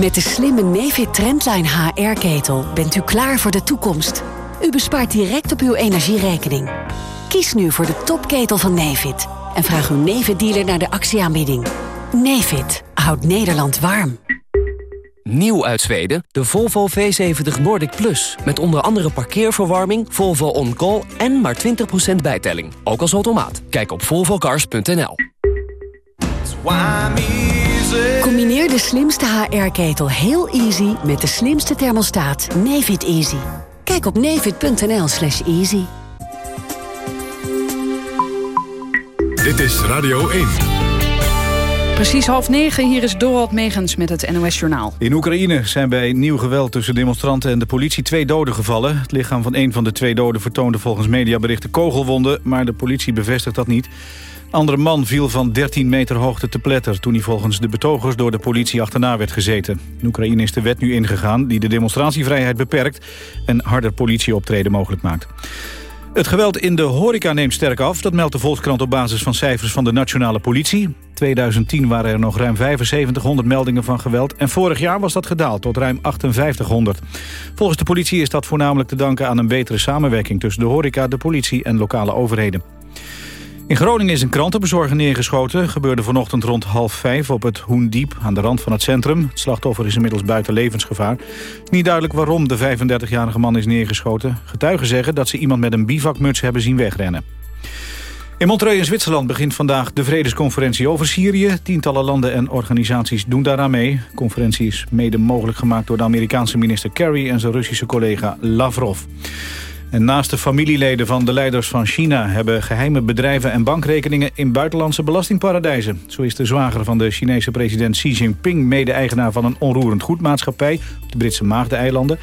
Met de slimme Nefit Trendline HR-ketel bent u klaar voor de toekomst. U bespaart direct op uw energierekening. Kies nu voor de topketel van Nefit en vraag uw Nefit-dealer naar de actieaanbieding. Nefit houdt Nederland warm. Nieuw uit Zweden, de Volvo V70 Nordic Plus. Met onder andere parkeerverwarming, Volvo On Call en maar 20% bijtelling. Ook als automaat. Kijk op volvocars.nl. Combineer de slimste HR-ketel heel easy met de slimste thermostaat Nefit Easy. Kijk op nefit.nl slash easy. Dit is Radio 1. Precies half negen, hier is Dorald Megens met het NOS-journaal. In Oekraïne zijn bij nieuw geweld tussen demonstranten en de politie twee doden gevallen. Het lichaam van een van de twee doden vertoonde volgens mediaberichten kogelwonden... maar de politie bevestigt dat niet. Andere man viel van 13 meter hoogte te pletter... toen hij volgens de betogers door de politie achterna werd gezeten. In Oekraïne is de wet nu ingegaan die de demonstratievrijheid beperkt... en harder politieoptreden mogelijk maakt. Het geweld in de horeca neemt sterk af. Dat meldt de Volkskrant op basis van cijfers van de nationale politie. 2010 waren er nog ruim 7500 meldingen van geweld... en vorig jaar was dat gedaald tot ruim 5800. Volgens de politie is dat voornamelijk te danken aan een betere samenwerking... tussen de horeca, de politie en lokale overheden. In Groningen is een krantenbezorger neergeschoten. Gebeurde vanochtend rond half vijf op het Hoendiep aan de rand van het centrum. Het slachtoffer is inmiddels buiten levensgevaar. Niet duidelijk waarom de 35-jarige man is neergeschoten. Getuigen zeggen dat ze iemand met een bivakmuts hebben zien wegrennen. In Montreux in Zwitserland begint vandaag de vredesconferentie over Syrië. Tientallen landen en organisaties doen daaraan mee. De conferentie is mede mogelijk gemaakt door de Amerikaanse minister Kerry... en zijn Russische collega Lavrov. En naast de familieleden van de leiders van China... hebben geheime bedrijven en bankrekeningen in buitenlandse belastingparadijzen. Zo is de zwager van de Chinese president Xi Jinping... mede-eigenaar van een onroerend goedmaatschappij op de Britse Maagdeneilanden.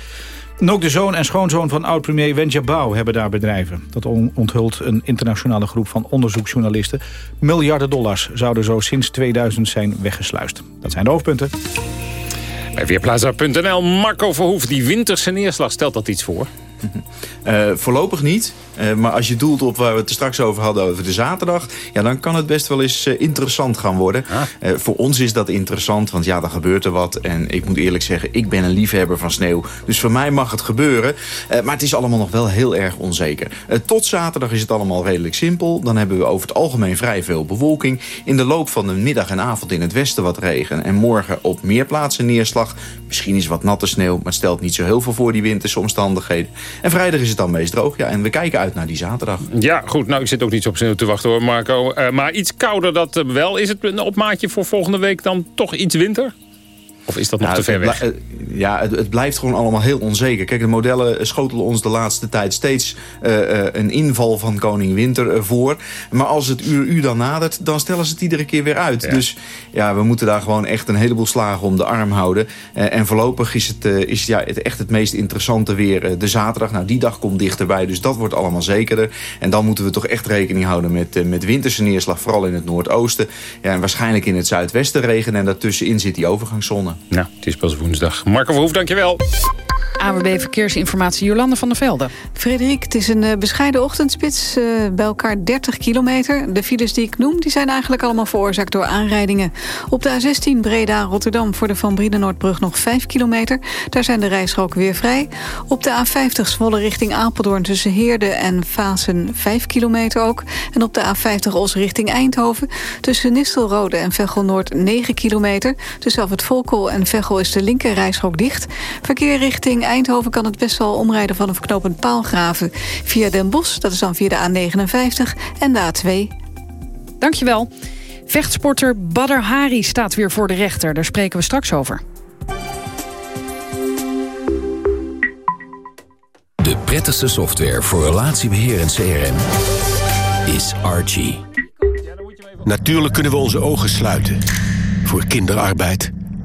En ook de zoon en schoonzoon van oud-premier Wen Jiabao hebben daar bedrijven. Dat onthult een internationale groep van onderzoeksjournalisten. Miljarden dollars zouden zo sinds 2000 zijn weggesluist. Dat zijn de hoofdpunten. Bij Weerplaza.nl, Marco Verhoef, die winterse neerslag, stelt dat iets voor? Uh, voorlopig niet. Uh, maar als je doelt op waar we het er straks over hadden, over de zaterdag... ja, dan kan het best wel eens uh, interessant gaan worden. Ah. voor ons is dat interessant, want ja, dan gebeurt er wat. En ik moet eerlijk zeggen, ik ben een liefhebber van sneeuw. Dus voor mij mag het gebeuren. maar het is allemaal nog wel heel erg onzeker. tot zaterdag is het allemaal redelijk simpel. Dan hebben we over het algemeen vrij veel bewolking. In de loop van de middag en avond in het westen wat regen. En morgen op meer plaatsen neerslag. Misschien is wat natte sneeuw, maar het stelt niet zo heel veel voor die winterse omstandigheden. En vrijdag is het dan meest droog. Ja, en we kijken uit naar die zaterdag. Ja, goed. Nou, ik zit ook niet op sneeuw te wachten hoor, Marco. Uh, maar iets kouder dat uh, wel. Is het een opmaatje voor volgende week dan toch iets winter? Of is dat nog te ver weg? Ja, het, het, blijft gewoon allemaal heel onzeker. Kijk, de modellen schotelen ons de laatste tijd steeds uh, uh, een inval van koning Winter voor. Maar als het uur u dan nadert, dan stellen ze het iedere keer weer uit. Ja. Dus ja, we moeten daar gewoon echt een heleboel slagen om de arm houden. en voorlopig is het, is ja, het echt het meest interessante weer de zaterdag. Nou, die dag komt dichterbij, dus dat wordt allemaal zekerder. En dan moeten we toch echt rekening houden met, met winterse neerslag, vooral in het noordoosten. Ja, en waarschijnlijk in het zuidwesten regen. En daartussenin zit die overgangszone. Nou, het is pas woensdag. Marco Verhoef, dankjewel. AWB Verkeersinformatie, Jolande van der Velde. Frederik, het is een eh, bescheiden ochtendspits, uh, bij elkaar 30 kilometer. De files die ik noem, die zijn eigenlijk allemaal veroorzaakt door aanrijdingen. Op de A16 Breda-Rotterdam voor de Van Brienenoordbrug nog 5 kilometer. Daar zijn de rijstroken weer vrij. Op de A50 Zwolle richting Apeldoorn tussen Heerde en Vaassen 5 kilometer ook. En op de A50 Os richting Eindhoven tussen Nistelrode en Veghel Noord 9 kilometer. Tussen af het Volkel en Veghel is de linker rijstrook dicht. Verkeer richting Eindhoven kan het best wel omrijden van een verknopend Paalgraven via Den Bosch. Dat is dan via de A59 en de A2. Dankjewel. Vechtsporter Badr Hari staat weer voor de rechter. Daar spreken we straks over. De prettigste software voor relatiebeheer en CRM is Archie. Natuurlijk kunnen we onze ogen sluiten. Voor kinderarbeid,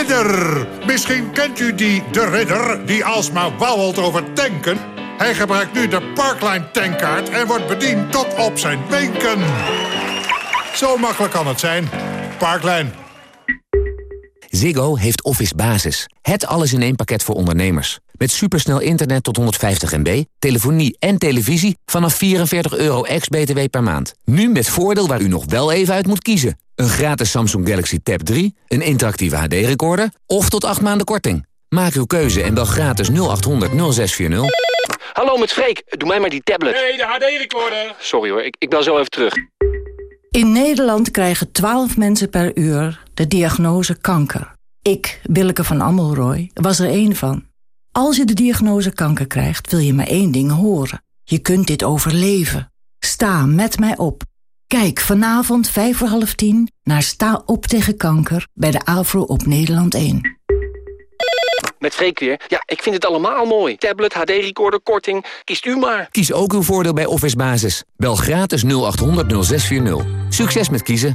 Ridder! Misschien kent u die de ridder die alsmaar wauwelt over tanken... Hij gebruikt nu de Parkline tankkaart en wordt bediend tot op zijn wenken. Zo makkelijk kan het zijn. Parkline. Ziggo heeft Office Basis. Het alles in één pakket voor ondernemers. Met supersnel internet tot 150 MB, telefonie en televisie... vanaf 44 euro ex-BTW per maand. Nu met voordeel waar u nog wel even uit moet kiezen. Een gratis Samsung Galaxy Tab 3, een interactieve HD-recorder... of tot 8 maanden korting. Maak uw keuze en bel gratis 0800 0640. Hallo, met Freek. Doe mij maar die tablet. Nee, de HD-recorder. Sorry hoor, ik, ik bel zo even terug. In Nederland krijgen 12 mensen per uur de diagnose kanker. Ik, Willeke van Ammelrooy, was er één van. Als je de diagnose kanker krijgt, wil je maar één ding horen. Je kunt dit overleven. Sta met mij op. Kijk vanavond vijf voor half tien naar Sta op tegen kanker bij de AVRO op Nederland 1. Met Freek weer. Ja, ik vind het allemaal mooi. Tablet, HD-recorder, korting. Kiest u maar. Kies ook uw voordeel bij Office Basis. Bel gratis 0800 0640. Succes met kiezen.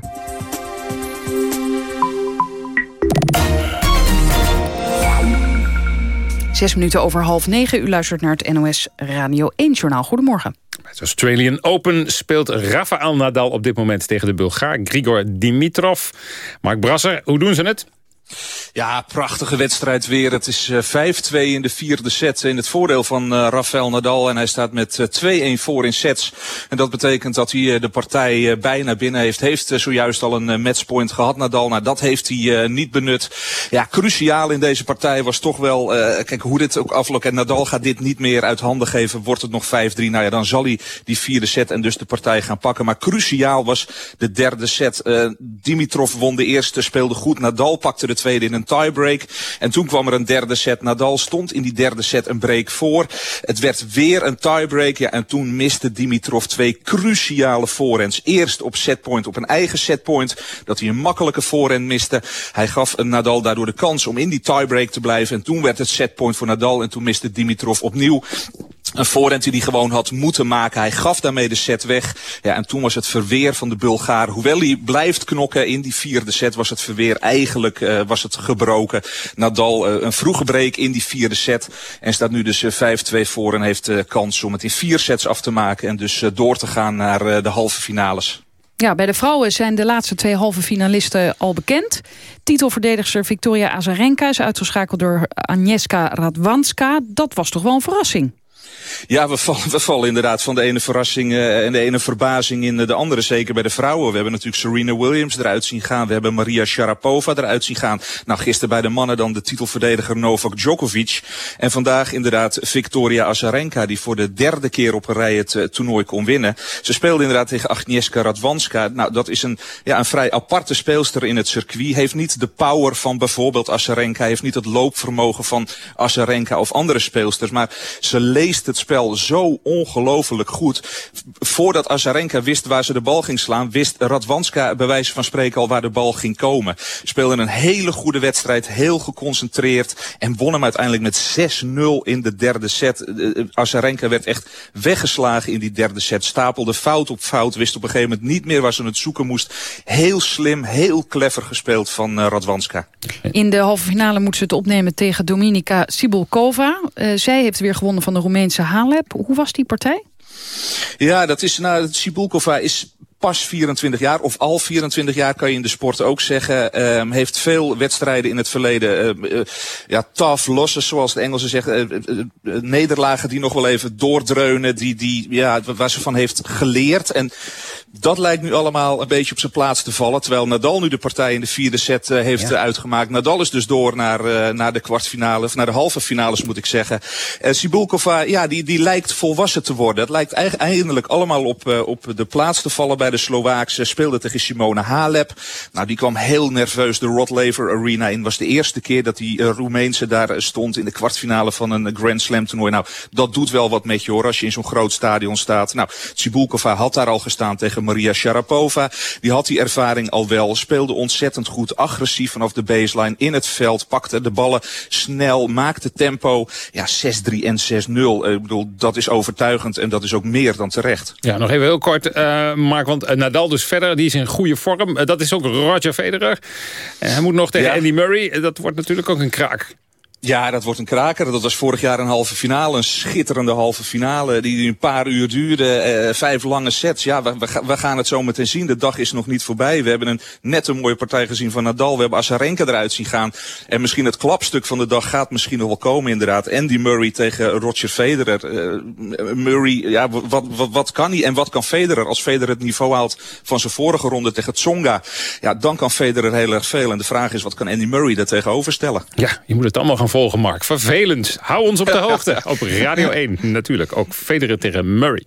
Zes minuten over half negen. U luistert naar het NOS Radio 1-journaal. Goedemorgen. Het Australian Open speelt Rafael Nadal op dit moment tegen de Bulgaar Grigor Dimitrov. Mark Brasser, hoe doen ze het? Ja, prachtige wedstrijd weer. Het is 5-2 eh, in de vierde set in het voordeel van uh, Rafael Nadal. En hij staat met 2-1 uh, voor in sets. En dat betekent dat hij de partij bijna binnen heeft. Heeft zojuist al een matchpoint gehad, Nadal. Nou, dat heeft hij niet benut. Ja, cruciaal in deze partij was toch wel... kijk, hoe dit ook afloopt. En Nadal gaat dit niet meer uit handen geven. Wordt het nog 5-3? Nou ja, dan zal hij die vierde set en dus de partij gaan pakken. Maar cruciaal was de derde set. Dimitrov won de eerste, speelde goed. Nadal pakte de tweede in een tiebreak. En toen kwam er een derde set. Nadal stond in die derde set een break voor. Het werd weer een tiebreak. Ja, en toen miste Dimitrov twee cruciale forehands. Eerst op setpoint, op een eigen setpoint. Dat hij een makkelijke forehand miste. Hij gaf Nadal daardoor de kans om in die tiebreak te blijven. En toen werd het setpoint voor Nadal. En toen miste Dimitrov opnieuw een voorhand die gewoon had moeten maken. Hij gaf daarmee de set weg. Ja, en toen was het verweer van de Bulgaar. Hoewel hij blijft knokken in die vierde set was het verweer eigenlijk uh, was het gebroken. Nadal uh, een vroege break in die vierde set. En staat nu dus 5-2 uh, voor en heeft uh, kans om het in vier sets af te maken. En dus door te gaan naar de halve finales. Ja, bij de vrouwen zijn de laatste twee halve finalisten al bekend. Titelverdedigster Victoria Azarenka is uitgeschakeld door Agnieszka Radwanska. Dat was toch wel een verrassing? Ja, we vallen, we vallen inderdaad van de ene verrassing uh, en de ene verbazing in de andere. Zeker bij de vrouwen. We hebben natuurlijk Serena Williams eruit zien gaan. We hebben Maria Sharapova eruit zien gaan. Nou, gisteren bij de mannen dan de titelverdediger Novak Djokovic. En vandaag inderdaad Victoria Azarenka. Die voor de derde keer op een rij het uh, toernooi kon winnen. Ze speelde inderdaad tegen Agnieszka Radwanska. Nou, dat is een, ja, een vrij aparte speelster in het circuit. Heeft niet de power van bijvoorbeeld Azarenka. Heeft niet het loopvermogen van Azarenka of andere speelsters. Maar ze leest leest het spel zo ongelooflijk goed. Voordat Azarenka wist waar ze de bal ging slaan, wist Radwanska bij wijze van spreken al waar de bal ging komen. Speelde een hele goede wedstrijd, heel geconcentreerd en won hem uiteindelijk met 6-0 in de derde set. Azarenka werd echt weggeslagen in die derde set, stapelde fout op fout, wist op een gegeven moment niet meer waar ze het zoeken moest. Heel slim, heel clever gespeeld van Radwanska. In de halve finale moet ze het opnemen tegen Dominika Sibulkova. Zij heeft weer gewonnen van de Halep. Hoe was die partij? Ja, dat is, nou, Sibulkova is pas 24 jaar, of al 24 jaar kan je in de sport ook zeggen. Um, heeft veel wedstrijden in het verleden. Uh, uh, ja, tough losses, zoals de Engelsen zeggen. Uh, nederlagen die nog wel even doordreunen. Die, die, ja, waar ze van heeft geleerd. En dat lijkt nu allemaal een beetje op zijn plaats te vallen. Terwijl Nadal nu de partij in de vierde set uh, heeft ja. uitgemaakt. Nadal is dus door naar, uh, naar de kwartfinale, of naar de halve finales moet ik zeggen. Uh, Sibulkova, ja, die, die lijkt volwassen te worden. Het lijkt eindelijk allemaal op, op de plaats te vallen bij de Slovaakse. Speelde tegen Simone Halep. Nou, die kwam heel nerveus de Rod Laver Arena in. Was de eerste keer dat die Roemeense daar stond in de kwartfinale van een Grand Slam toernooi. Nou, dat doet wel wat met je hoor, als je in zo'n groot stadion staat. Nou, Sibulkova had daar al gestaan tegen Maria Sharapova. Die had die ervaring al wel. Speelde ontzettend goed. Agressief vanaf de baseline in het veld. Pakte de ballen snel. Maakte tempo. Ja, 6-3 en 6-0. Ik bedoel, dat is overtuigend. En dat is ook meer dan terecht. Ja, nog even heel kort, uh, Mark. Want uh, Nadal dus verder. Die is in goede vorm. Uh, dat is ook Roger Federer. hij moet nog tegen ja. Andy Murray. Dat wordt natuurlijk ook een kraak. Ja, dat wordt een kraker. Dat was vorig jaar een halve finale. Een schitterende halve finale die een paar uur duurde. Eh, vijf lange sets. Ja, we, we, gaan het zo meteen zien. De dag is nog niet voorbij. We hebben een net een mooie partij gezien van Nadal. We hebben Azarenka eruit zien gaan. En misschien het klapstuk van de dag gaat misschien nog wel komen inderdaad. Andy Murray tegen Roger Federer. Uh, Murray, ja, wat, wat, wat kan hij en wat kan Federer? Als Federer het niveau haalt van zijn vorige ronde tegen Tsonga. Ja, dan kan Federer heel erg veel. En de vraag is, wat kan Andy Murray daar tegenover stellen? Ja, je moet het allemaal gaan volgen, Mark. Vervelend. Hou ons op de hoogte. Op Radio 1 natuurlijk. Ook Federer tegen Murray.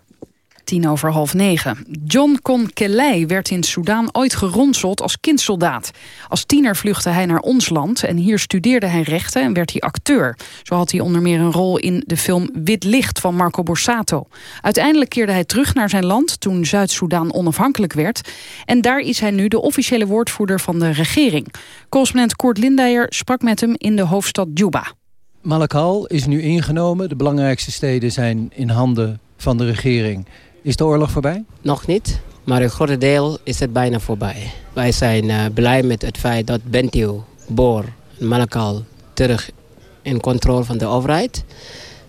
Tien over half negen. John Con Kelly werd in Soudaan ooit geronseld als kindsoldaat. Als tiener vluchtte hij naar ons land en hier studeerde hij rechten en werd hij acteur. Zo had hij onder meer een rol in de film Wit Licht van Marco Borsato. Uiteindelijk keerde hij terug naar zijn land toen Zuid-Soedan onafhankelijk werd. En daar is hij nu de officiële woordvoerder van de regering. Correspondent Koert Lindeyer sprak met hem in de hoofdstad Juba. Malakal is nu ingenomen. De belangrijkste steden zijn in handen van de regering. Is de oorlog voorbij? Nog niet, maar een groot deel is het bijna voorbij. Wij zijn uh, blij met het feit dat Bentiu, Bor en Malakal terug in controle van de overheid.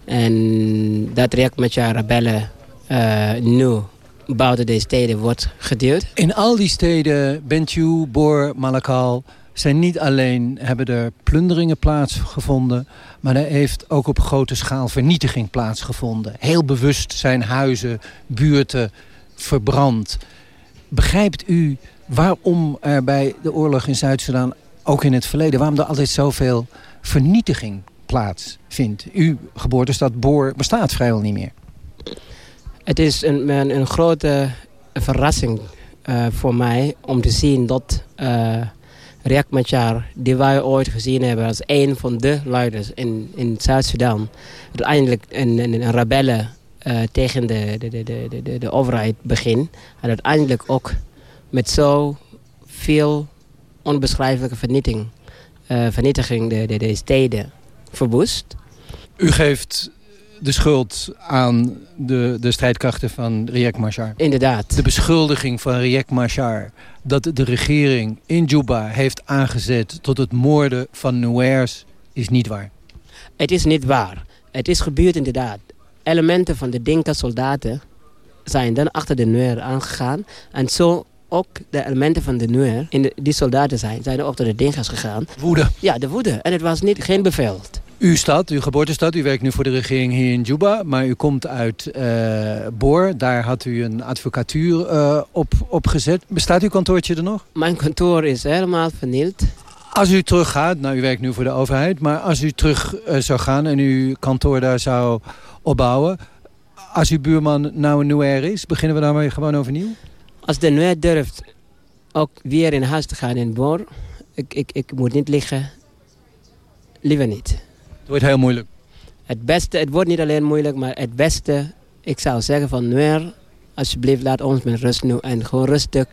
En dat Riek met je rebellen uh, nu buiten deze steden wordt geduwd. In al die steden, Bentiu, Bor, Malakal zijn niet alleen hebben er plunderingen plaatsgevonden... maar er heeft ook op grote schaal vernietiging plaatsgevonden. Heel bewust zijn huizen, buurten verbrand. Begrijpt u waarom er bij de oorlog in Zuid-Soedan... ook in het verleden, waarom er altijd zoveel vernietiging plaatsvindt? Uw geboortestad Boor bestaat vrijwel niet meer. Het is een, een, grote verrassing uh, voor mij om te zien dat... Uh, Riek Machar, die wij ooit gezien hebben als een van de leiders in, in Zuid-Sudan, uiteindelijk een, een, een rebellen uh, tegen de, de, de, de, de, de overheid begin. En uiteindelijk ook met zo veel onbeschrijfelijke vernietiging, uh, vernietiging de, de, de steden verwoest. U geeft de schuld aan de, de strijdkrachten van Riek Machar. Inderdaad. De beschuldiging van Riek Machar dat de regering in Juba heeft aangezet tot het moorden van Nuers is niet waar. Het is niet waar. Het is gebeurd inderdaad. Elementen van de Dinka-soldaten zijn dan achter de Nuer aangegaan. En zo ook de elementen van de Nuer, in de, die soldaten zijn, zijn op de Dinka's gegaan. Woede? Ja, de woede. En het was niet, geen bevel. Uw stad, uw geboortestad, u werkt nu voor de regering hier in Juba... maar u komt uit uh, Boor, daar had u een advocatuur uh, op, opgezet. Bestaat uw kantoortje er nog? Mijn kantoor is helemaal vernield. Als u teruggaat, nou u werkt nu voor de overheid... maar als u terug uh, zou gaan en uw kantoor daar zou opbouwen... als uw buurman nou een Nuer is, beginnen we daarmee gewoon overnieuw? Als de Nuer durft ook weer in huis te gaan in Boor... ik, ik, ik moet niet liggen, liever niet. Het wordt heel moeilijk. Het beste, het wordt niet alleen moeilijk, maar het beste, ik zou zeggen van Nuer, alsjeblieft laat ons met rust nu en gewoon rustig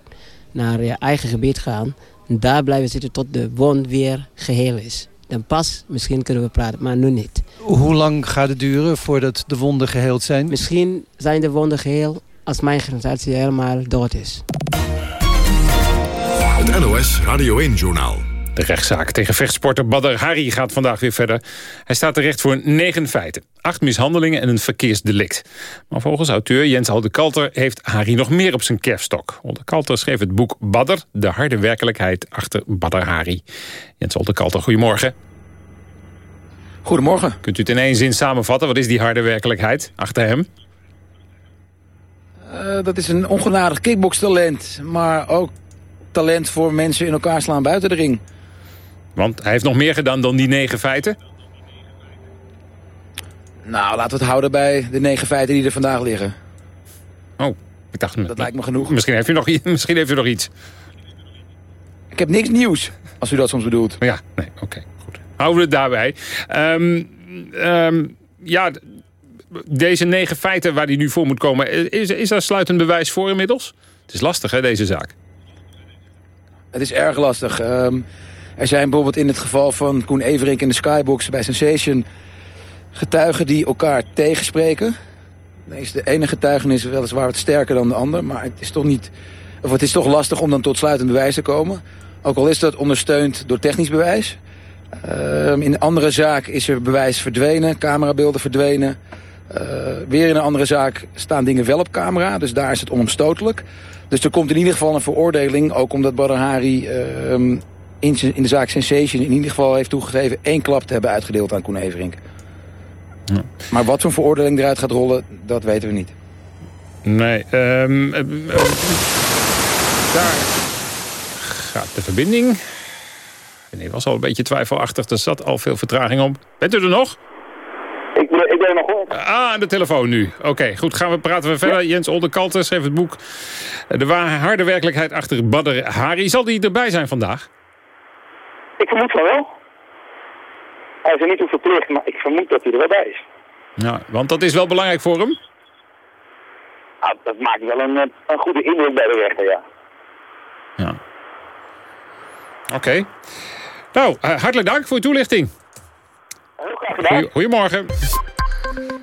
naar je eigen gebied gaan. Daar blijven zitten tot de wond weer geheel is. Dan pas, misschien kunnen we praten, maar nu niet. Hoe lang gaat het duren voordat de wonden geheeld zijn? Misschien zijn de wonden geheel als mijn organisatie helemaal dood is. Het NOS Radio 1-journaal. De rechtszaak tegen vechtsporter Badr Hari gaat vandaag weer verder. Hij staat terecht voor negen feiten. Acht mishandelingen en een verkeersdelict. Maar volgens auteur Jens Kalter heeft Hari nog meer op zijn kerfstok. Kalter schreef het boek Badr, de harde werkelijkheid achter Badr Hari. Jens Kalter, goedemorgen. Goedemorgen. Kunt u het in één zin samenvatten? Wat is die harde werkelijkheid achter hem? Uh, dat is een ongenadig kickboxtalent, maar ook talent voor mensen in elkaar slaan buiten de ring. Want hij heeft nog meer gedaan dan die negen feiten? Nou, laten we het houden bij de negen feiten die er vandaag liggen. Oh, ik dacht... Dat lijkt me genoeg. Misschien heeft u nog, misschien heeft u nog iets. Ik heb niks nieuws, als u dat soms bedoelt. Ja, nee, oké, goed. Houden we het daarbij. Um, um, ja, deze negen feiten waar hij nu voor moet komen... is, is daar sluitend bewijs voor inmiddels? Het is lastig, hè, deze zaak. Het is erg lastig. Um, er zijn bijvoorbeeld in het geval van Koen Everink in de Skybox bij Sensation... getuigen die elkaar tegenspreken. De ene getuigenis is weliswaar wat sterker dan de ander... maar het is toch, niet, of het is toch lastig om dan tot sluitend bewijs te komen. Ook al is dat ondersteund door technisch bewijs. Uh, in een andere zaak is er bewijs verdwenen, camerabeelden verdwenen. Uh, weer in een andere zaak staan dingen wel op camera, dus daar is het onomstotelijk. Dus er komt in ieder geval een veroordeling, ook omdat Badr Hari uh, in, in de zaak Sensation in ieder geval heeft toegegeven... één klap te hebben uitgedeeld aan Koen Everink. Ja. Maar wat voor veroordeling eruit gaat rollen, dat weten we niet. Nee, um, daar gaat de verbinding. Nee, was al een beetje twijfelachtig. Er zat al veel vertraging op. Bent u er nog? Ik, ik ben er nog hoor. Ah, aan de telefoon nu. Oké, goed. Gaan we praten we verder. Jens Oldekalter schreef het boek De harde werkelijkheid achter Badr Hari. Zal die erbij zijn vandaag? Ik vermoed van wel. Hij is er niet toe verplicht, maar ik vermoed dat hij er wel bij is. Ja, want dat is wel belangrijk voor hem? Nou, dat maakt wel een, eh, een goede indruk bij de rechter, ja. Ja. Oké. Nou, uh, hartelijk dank voor uw toelichting. Heel graag gedaan. Goedemorgen.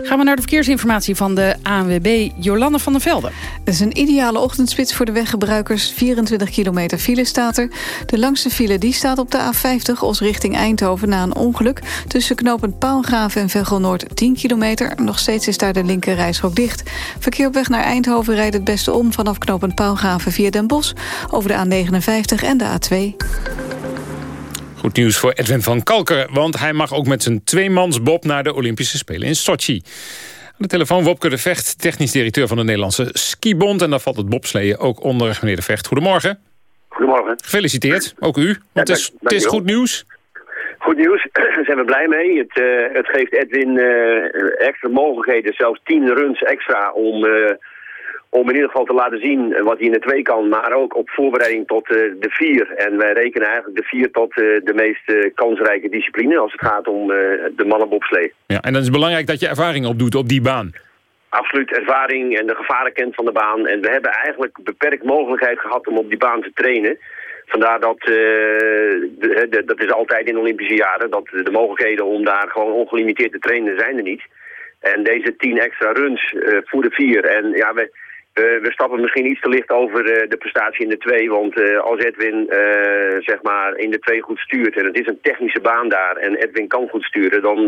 Gaan we naar de verkeersinformatie van de ANWB Jolande van der Velde. Het is een ideale ochtendspits voor de weggebruikers. 24 kilometer file staat er. De langste file die staat op de A50 Os richting Eindhoven na een ongeluk. Tussen knooppunt Paalgraven en Veghel Noord 10 kilometer. Nog steeds is daar de linker reishok dicht. Verkeer op weg naar Eindhoven rijdt het beste om... vanaf knooppunt Paalgraven via Den Bosch... over de A59 en de A2. Goed nieuws voor Edwin van Kalker, want hij mag ook met zijn tweemansbob naar de Olympische Spelen in Sochi. Aan de telefoon Wopke de Vecht, technisch directeur van de Nederlandse Skibond. En daar valt het bobsleeën ook onder, meneer de Vecht. Goedemorgen. Goedemorgen. Gefeliciteerd, ook u. Want het is, het is goed nieuws. Goed nieuws, daar zijn we blij mee. Het, uh, het geeft Edwin uh, extra mogelijkheden, zelfs tien runs extra om... Uh, om in ieder geval te laten zien wat hij in de twee kan, maar ook op voorbereiding tot uh, de vier. En wij rekenen eigenlijk de vier tot uh, de meest uh, kansrijke discipline als het gaat om de mannenbobslee. Ja, en dan is het belangrijk dat je ervaring opdoet op die baan. Absoluut ervaring en de gevaren kent van de baan. En we hebben eigenlijk beperkt mogelijkheid gehad om op die baan te trainen. Vandaar dat, de, de, dat is altijd in Olympische jaren, dat de mogelijkheden om daar gewoon ongelimiteerd te trainen zijn er niet. En deze tien extra runs voor de vier. En ja, we, uh, we stappen misschien iets te licht over uh, de prestatie in de twee. Want uh, als Edwin zeg maar in de twee goed stuurt... en het is een technische baan daar en Edwin kan goed sturen... dan,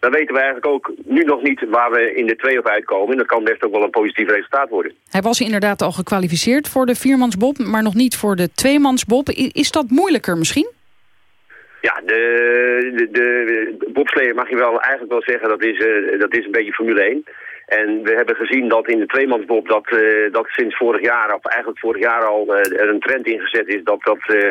dan weten we eigenlijk ook nu nog niet waar we in de twee op uitkomen. En dat kan best ook wel een positief resultaat worden. Hij was inderdaad al gekwalificeerd voor de viermansbob... maar nog niet voor de tweemansbob. Is dat moeilijker misschien? Ja, de, de, de mag je wel eigenlijk wel zeggen... dat is, dat is een beetje Formule 1... En we hebben gezien dat in de tweemansbob dat, uh, dat sinds vorig jaar, of eigenlijk vorig jaar al, uh, er een trend ingezet is dat dat uh,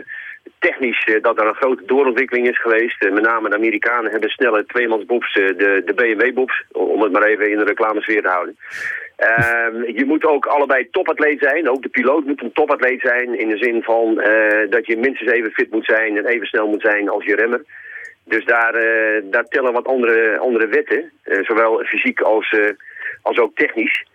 technisch dat er een grote doorontwikkeling is geweest. met name de Amerikanen hebben snelle tweemansbobs, de, de BMW-bobs, om het maar even in de reclamesfeer te houden. Ehm, je moet ook allebei topatleet zijn. Ook de piloot moet een topatleet zijn in de zin van dat je minstens even fit moet zijn en even snel moet zijn als je remmer. Dus daar, daar tellen wat andere, andere wetten, zowel fysiek als, als ook technisch.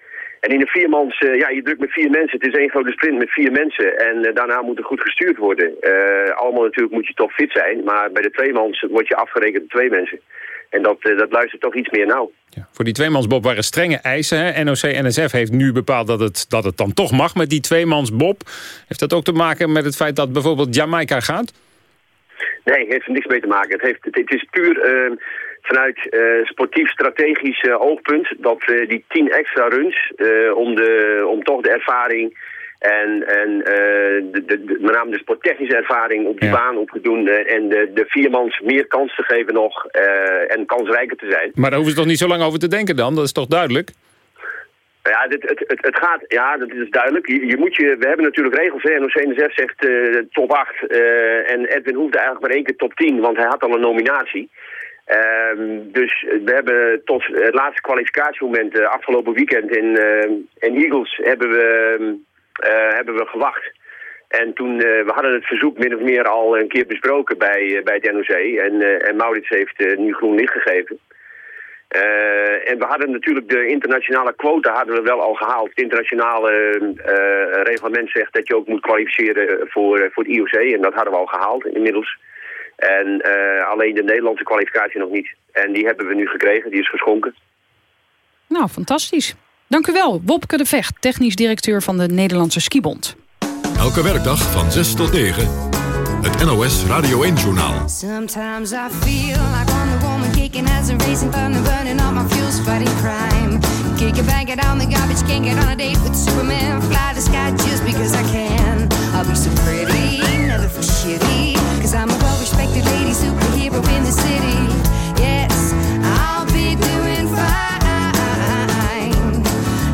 En in een viermans, uh, ja, je drukt met vier mensen. Het is één grote sprint met vier mensen. En uh, daarna moet er goed gestuurd worden. Uh, allemaal natuurlijk moet je toch fit zijn. Maar bij de tweemans word je afgerekend op twee mensen. En dat, dat luistert toch iets meer nauw. Ja, voor die tweemansbob waren strenge eisen. Hè? NOC-NSF heeft nu bepaald dat het, dat het dan toch mag met die tweemansbob. Heeft dat ook te maken met het feit dat bijvoorbeeld Jamaica gaat? Nee, het heeft er niks mee te maken. Het, heeft, het, is puur ehm, vanuit uh, sportief strategisch uh, oogpunt dat uh, die tien extra runs om, de, om toch de ervaring en, en de, de, de, met name de sporttechnische ervaring op die baan op te doen en de, de viermans meer kans te geven nog en kansrijker te zijn. Maar daar hoeven ze toch niet zo lang over te denken dan? Dat is toch duidelijk? Ja, dit, het, het, het, gaat, ja, dat is duidelijk. Je, je moet je, we hebben natuurlijk regels. NOC-NSF zegt uh, top 8. Uh, en Edwin hoefde eigenlijk maar één keer top 10, want hij had al een nominatie. Um, dus we hebben tot het laatste kwalificatiemoment uh, afgelopen weekend in, in Eagles hebben we, hebben we gewacht. En toen, we hadden het verzoek min of meer al een keer besproken bij, bij het NOC. En, en Maurits heeft nu groen licht gegeven. Uh, en we hadden natuurlijk de internationale quota hadden we wel al gehaald. Het internationale uh, reglement zegt dat je ook moet kwalificeren voor, voor het IOC. En dat hadden we al gehaald inmiddels. En uh, alleen de Nederlandse kwalificatie nog niet. En die hebben we nu gekregen, die is geschonken. Nou, fantastisch. Dank u wel, Wopke de Vecht, technisch directeur van de Nederlandse Skibond. Elke werkdag van 6 tot 9, het NOS Radio 1-journaal. Sometimes I feel like I'm the woman kicking as a racing thunder, burning all my fuels, fighting crime. Kick it, bang it on the garbage, can't get on a date with Superman. Fly the sky just because I can. I'll be so pretty, never feel shitty. Superhero in the city. Yes, I'll be doing fine.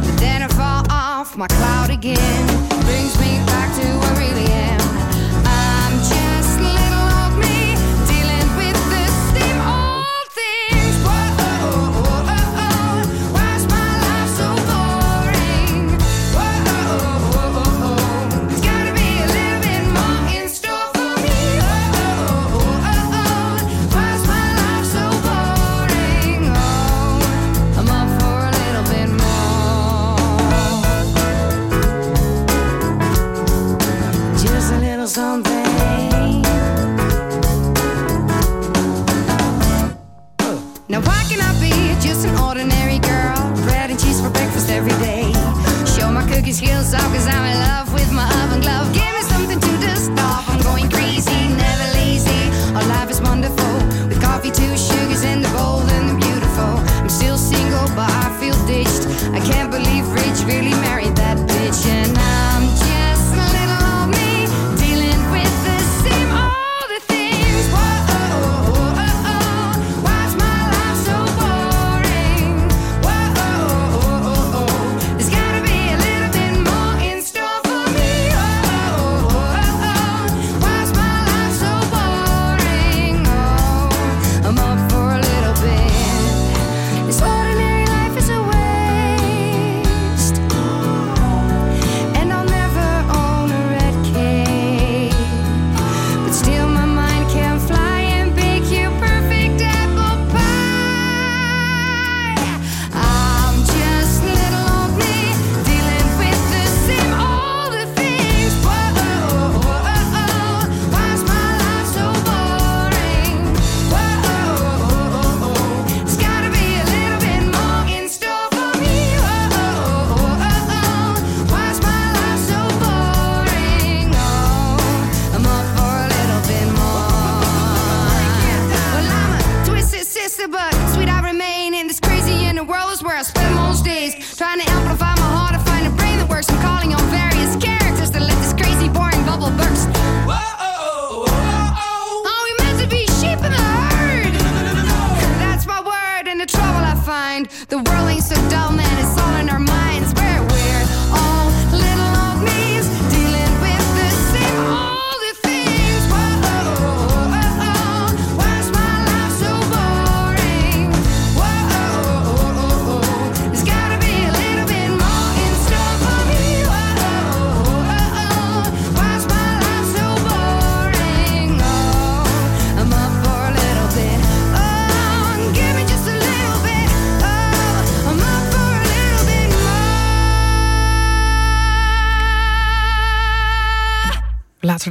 But then I fall off my cloud again.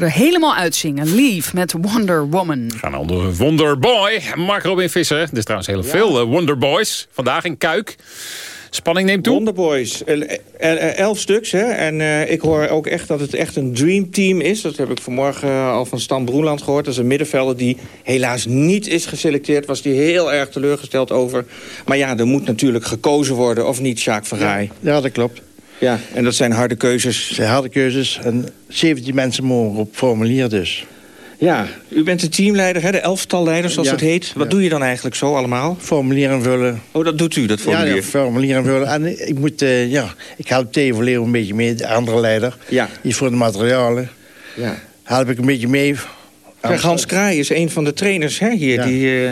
Er helemaal uitzingen. Leave met Wonder Woman. We gaan naar de Wonderboy. Mark Robin Visser. Er is trouwens heel veel uh, Wonderboys. Vandaag in Kuik. Spanning neemt toe. Wonderboys. elf stuks. Hè? En uh, ik hoor ook echt dat het echt een dreamteam is. Dat heb ik vanmorgen uh, al van Stan Broenland gehoord. Dat is een middenvelder die helaas niet is geselecteerd. Was die heel erg teleurgesteld over. Maar ja, er moet natuurlijk gekozen worden. Of niet, Jacques Vergaai? Ja, ja, dat klopt. Ja, en dat zijn harde keuzes. Dat zijn harde keuzes. En 17 mensen mogen op formulier dus. Ja, u bent de teamleider, hè, de elftalleider zoals ja, het heet. Wat ja. doe je dan eigenlijk zo allemaal? Formulier invullen. Oh, dat doet u, dat formulier? Ja, formulier invullen. En ik moet, uh, ja, ik help Theo Verleeuw een beetje mee, de andere leider. Ja. Die is voor de materialen. Ja. Help ik een beetje mee. Zeg, Hans Kraai is een van de trainers hè, hier, ja. die... Uh,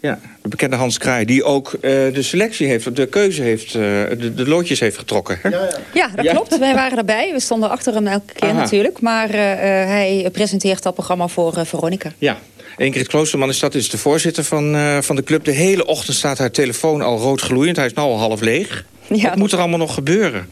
ja, de bekende Hans Kraai, die ook uh, de selectie heeft, de keuze heeft, uh, de, de loodjes heeft getrokken. Hè? Ja, ja. ja, dat ja. klopt. Wij waren erbij. We stonden achter hem elke keer Aha. natuurlijk. Maar uh, hij presenteert dat programma voor Veronica. Ja. Ingrid Kloosterman is dat is de voorzitter van, van de club. De hele ochtend staat haar telefoon al rood gloeiend. Hij is nu al half leeg. Ja, Wat moet er allemaal nog gebeuren?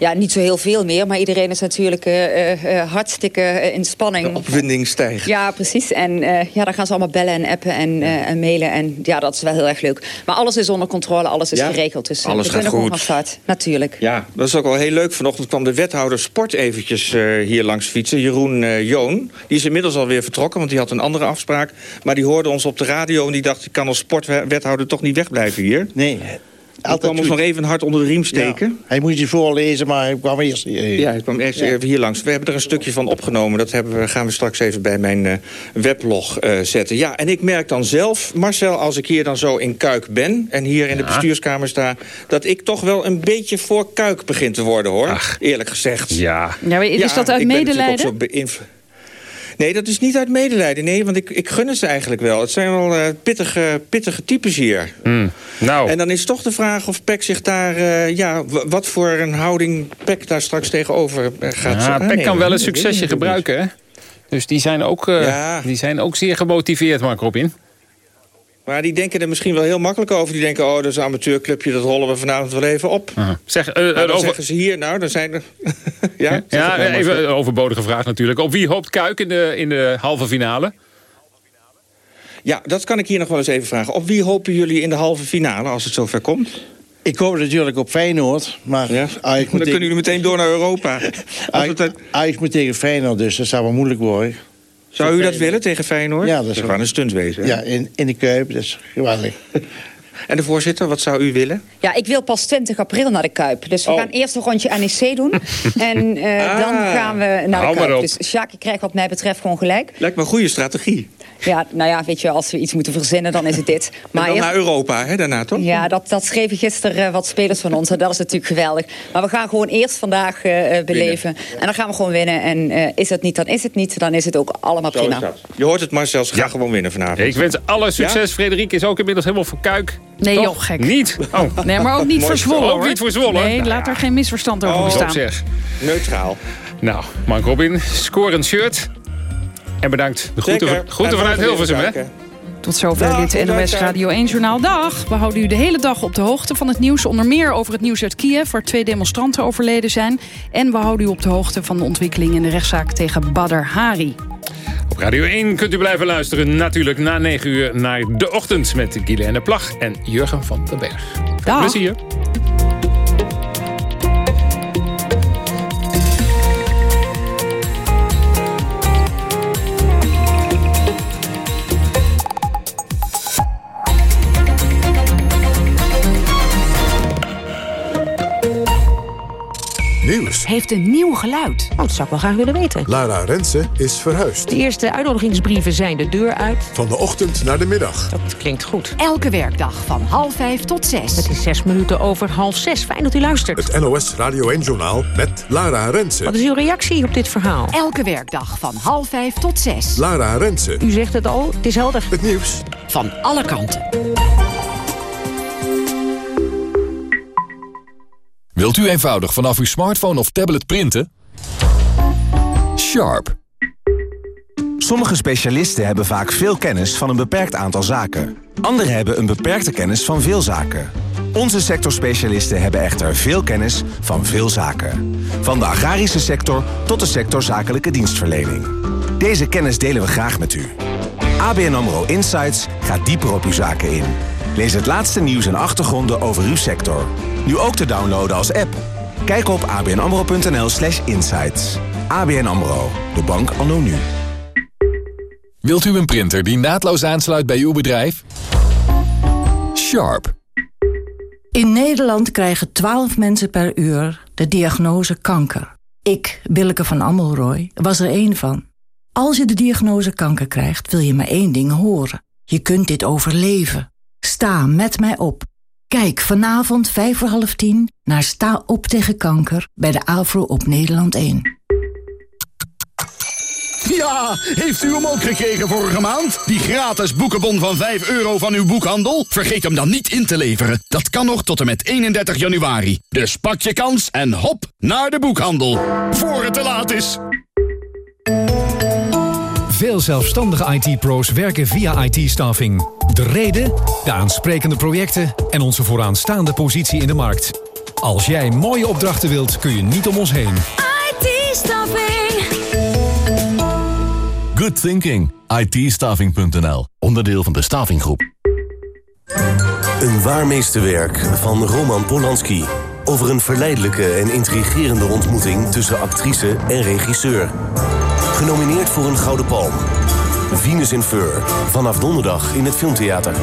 Ja, niet zo heel veel meer, maar iedereen is natuurlijk uh, uh, hartstikke in spanning. De opwinding stijgt. Ja, precies. En uh, ja, dan gaan ze allemaal bellen en appen en, en, mailen. En ja, dat is wel heel erg leuk. Maar alles is onder controle, alles is ja? geregeld. Dus alles we gaat kunnen goed. van start, natuurlijk. Ja, dat is ook wel heel leuk. Vanochtend kwam de wethouder sport eventjes hier langs fietsen. Jeroen Joon. Die is inmiddels alweer vertrokken, want die had een andere afspraak. Maar die hoorde ons op de radio en die dacht... ik kan als sportwethouder toch niet wegblijven hier. Nee, altijd kwam ons nog even een hart onder de riem steken. Ja, hij moet je voorlezen, maar hij kwam eerst hier. Ja, hij kwam eerst ja. even hier langs. We hebben er een stukje van opgenomen. Dat hebben we, gaan we straks even bij mijn uh, weblog uh, zetten. Ja, en ik merk dan zelf, Marcel, als ik hier dan zo in Kuik ben... en hier in de bestuurskamer sta... dat ik toch wel een beetje voor Kuik begin te worden, hoor. Ach. Eerlijk gezegd. Ja. ja is dat uit medelijden? Nee, dat is niet uit medelijden. Nee, want ik, ik gun ze eigenlijk wel. Het zijn wel uh, pittige, pittige types hier. Mm. Nou. En dan is toch de vraag of Peck zich daar... Uh, ja, wat voor een houding Peck daar straks tegenover gaat ja, Peck kan wel een succesje gebruiken, hè? Dus die zijn ook, uh, ja. die zijn ook zeer gemotiveerd, Mark Robin. Maar die denken er misschien wel heel makkelijk over. Die denken, oh, dat is een amateurclubje, dat rollen we vanavond wel even op. Uh -huh. zeg, uh, nou, dan over... zeggen ze hier, nou, dan zijn er... ja, ja even een overbodige vraag natuurlijk. Op wie hoopt Kuik in de, in de halve finale? Ja, dat kan ik hier nog wel eens even vragen. Op wie hopen jullie in de halve finale, als het zover komt? Ik hoop natuurlijk op Feyenoord, maar... Ja? Dan kunnen jullie meteen door naar Europa. Ajax, het... Ajax moet tegen Feyenoord, dus dat zou wel moeilijk worden. Zou u dat willen tegen Feyenoord? Ja, dat is gewoon een stunt wezen. Ja, in, in de Kuip, dat is geweldig. En de voorzitter, wat zou u willen? Ja, ik wil pas 20 april naar de Kuip. Dus we oh. gaan eerst een rondje NEC doen. en uh, ah. dan gaan we naar de Kuip. Dus Sjaak, je krijgt wat mij betreft gewoon gelijk. Lijkt me een goede strategie. Ja, nou ja, weet je, als we iets moeten verzinnen, dan is het dit. Maar en dan eerst... naar Europa, hè, daarna toch? Ja, dat, dat schreven gisteren uh, wat spelers van ons. En dat is natuurlijk geweldig. Maar we gaan gewoon eerst vandaag uh, beleven. En dan gaan we gewoon winnen. En uh, is het niet, dan is het niet. Dan is het ook allemaal Zo prima. Je hoort het, Marcel, ze ja. gaan gewoon winnen vanavond. Ik wens alle succes. Ja? Frederik is ook inmiddels helemaal voor Kuik. Nee, toch? joh, gek. Niet? Oh. Nee, maar ook niet voor Zwolle, Ook niet voor Zwolle? Nee, laat er geen misverstand over oh, bestaan. Zeg. Neutraal. Nou, Mark Robin, score een shirt. En bedankt. De groeten, groeten vanuit Hilversum, hè? Tot zover dag, dit NOS Radio 1 Journaal. Dag. We houden u de hele dag op de hoogte van het nieuws. Onder meer over het nieuws uit Kiev, waar twee demonstranten overleden zijn. En we houden u op de hoogte van de ontwikkeling in de rechtszaak tegen Badr Hari. Op Radio 1 kunt u blijven luisteren. Natuurlijk na 9 uur naar de ochtend met Guylaine Plag en Jurgen van den Berg. Dag. Plezier. Heeft een nieuw geluid. Oh, dat zou ik wel graag willen weten. Lara Rensen is verhuisd. De eerste uitnodigingsbrieven zijn de deur uit. Van de ochtend naar de middag. Dat klinkt goed. Elke werkdag van half vijf tot zes. Het is zes minuten over half zes. Fijn dat u luistert. Het NOS Radio 1-journaal met Lara Rensen. Wat is uw reactie op dit verhaal? Elke werkdag van half vijf tot zes. Lara Rensen. U zegt het al, het is helder. Het nieuws. Van alle kanten. Wilt u eenvoudig vanaf uw smartphone of tablet printen? Sharp. Sommige specialisten hebben vaak veel kennis van een beperkt aantal zaken. Anderen hebben een beperkte kennis van veel zaken. Onze sectorspecialisten hebben echter veel kennis van veel zaken. Van de agrarische sector tot de sector zakelijke dienstverlening. Deze kennis delen we graag met u. ABN AMRO Insights gaat dieper op uw zaken in. Lees het laatste nieuws en achtergronden over uw sector. Nu ook te downloaden als app. Kijk op abnamro.nl slash insights. ABN AMRO, de bank anno nu. Wilt u een printer die naadloos aansluit bij uw bedrijf? Sharp. In Nederland krijgen 12 mensen per uur de diagnose kanker. Ik, Willeke van Ammelrooy, was er één van. Als je de diagnose kanker krijgt, wil je maar één ding horen. Je kunt dit overleven. Sta met mij op. Kijk vanavond 5 voor half tien naar Sta op tegen kanker bij de AVRO op Nederland 1. Ja, heeft u hem ook gekregen vorige maand? Die gratis boekenbon van 5 euro van uw boekhandel? Vergeet hem dan niet in te leveren. Dat kan nog tot en met 31 januari. Dus pak je kans en hop naar de boekhandel. Voor het te laat is. Veel zelfstandige IT-pro's werken via IT-staffing. De reden, de aansprekende projecten en onze vooraanstaande positie in de markt. Als jij mooie opdrachten wilt, kun je niet om ons heen. IT-staffing. Good thinking. ITstaffing.nl. Onderdeel van de Staffinggroep. Een waar meesterwerk van Roman Polanski. Over een verleidelijke en intrigerende ontmoeting tussen actrice en regisseur. Genomineerd voor een Gouden Palm. Venus in Fur. Vanaf donderdag in het Filmtheater.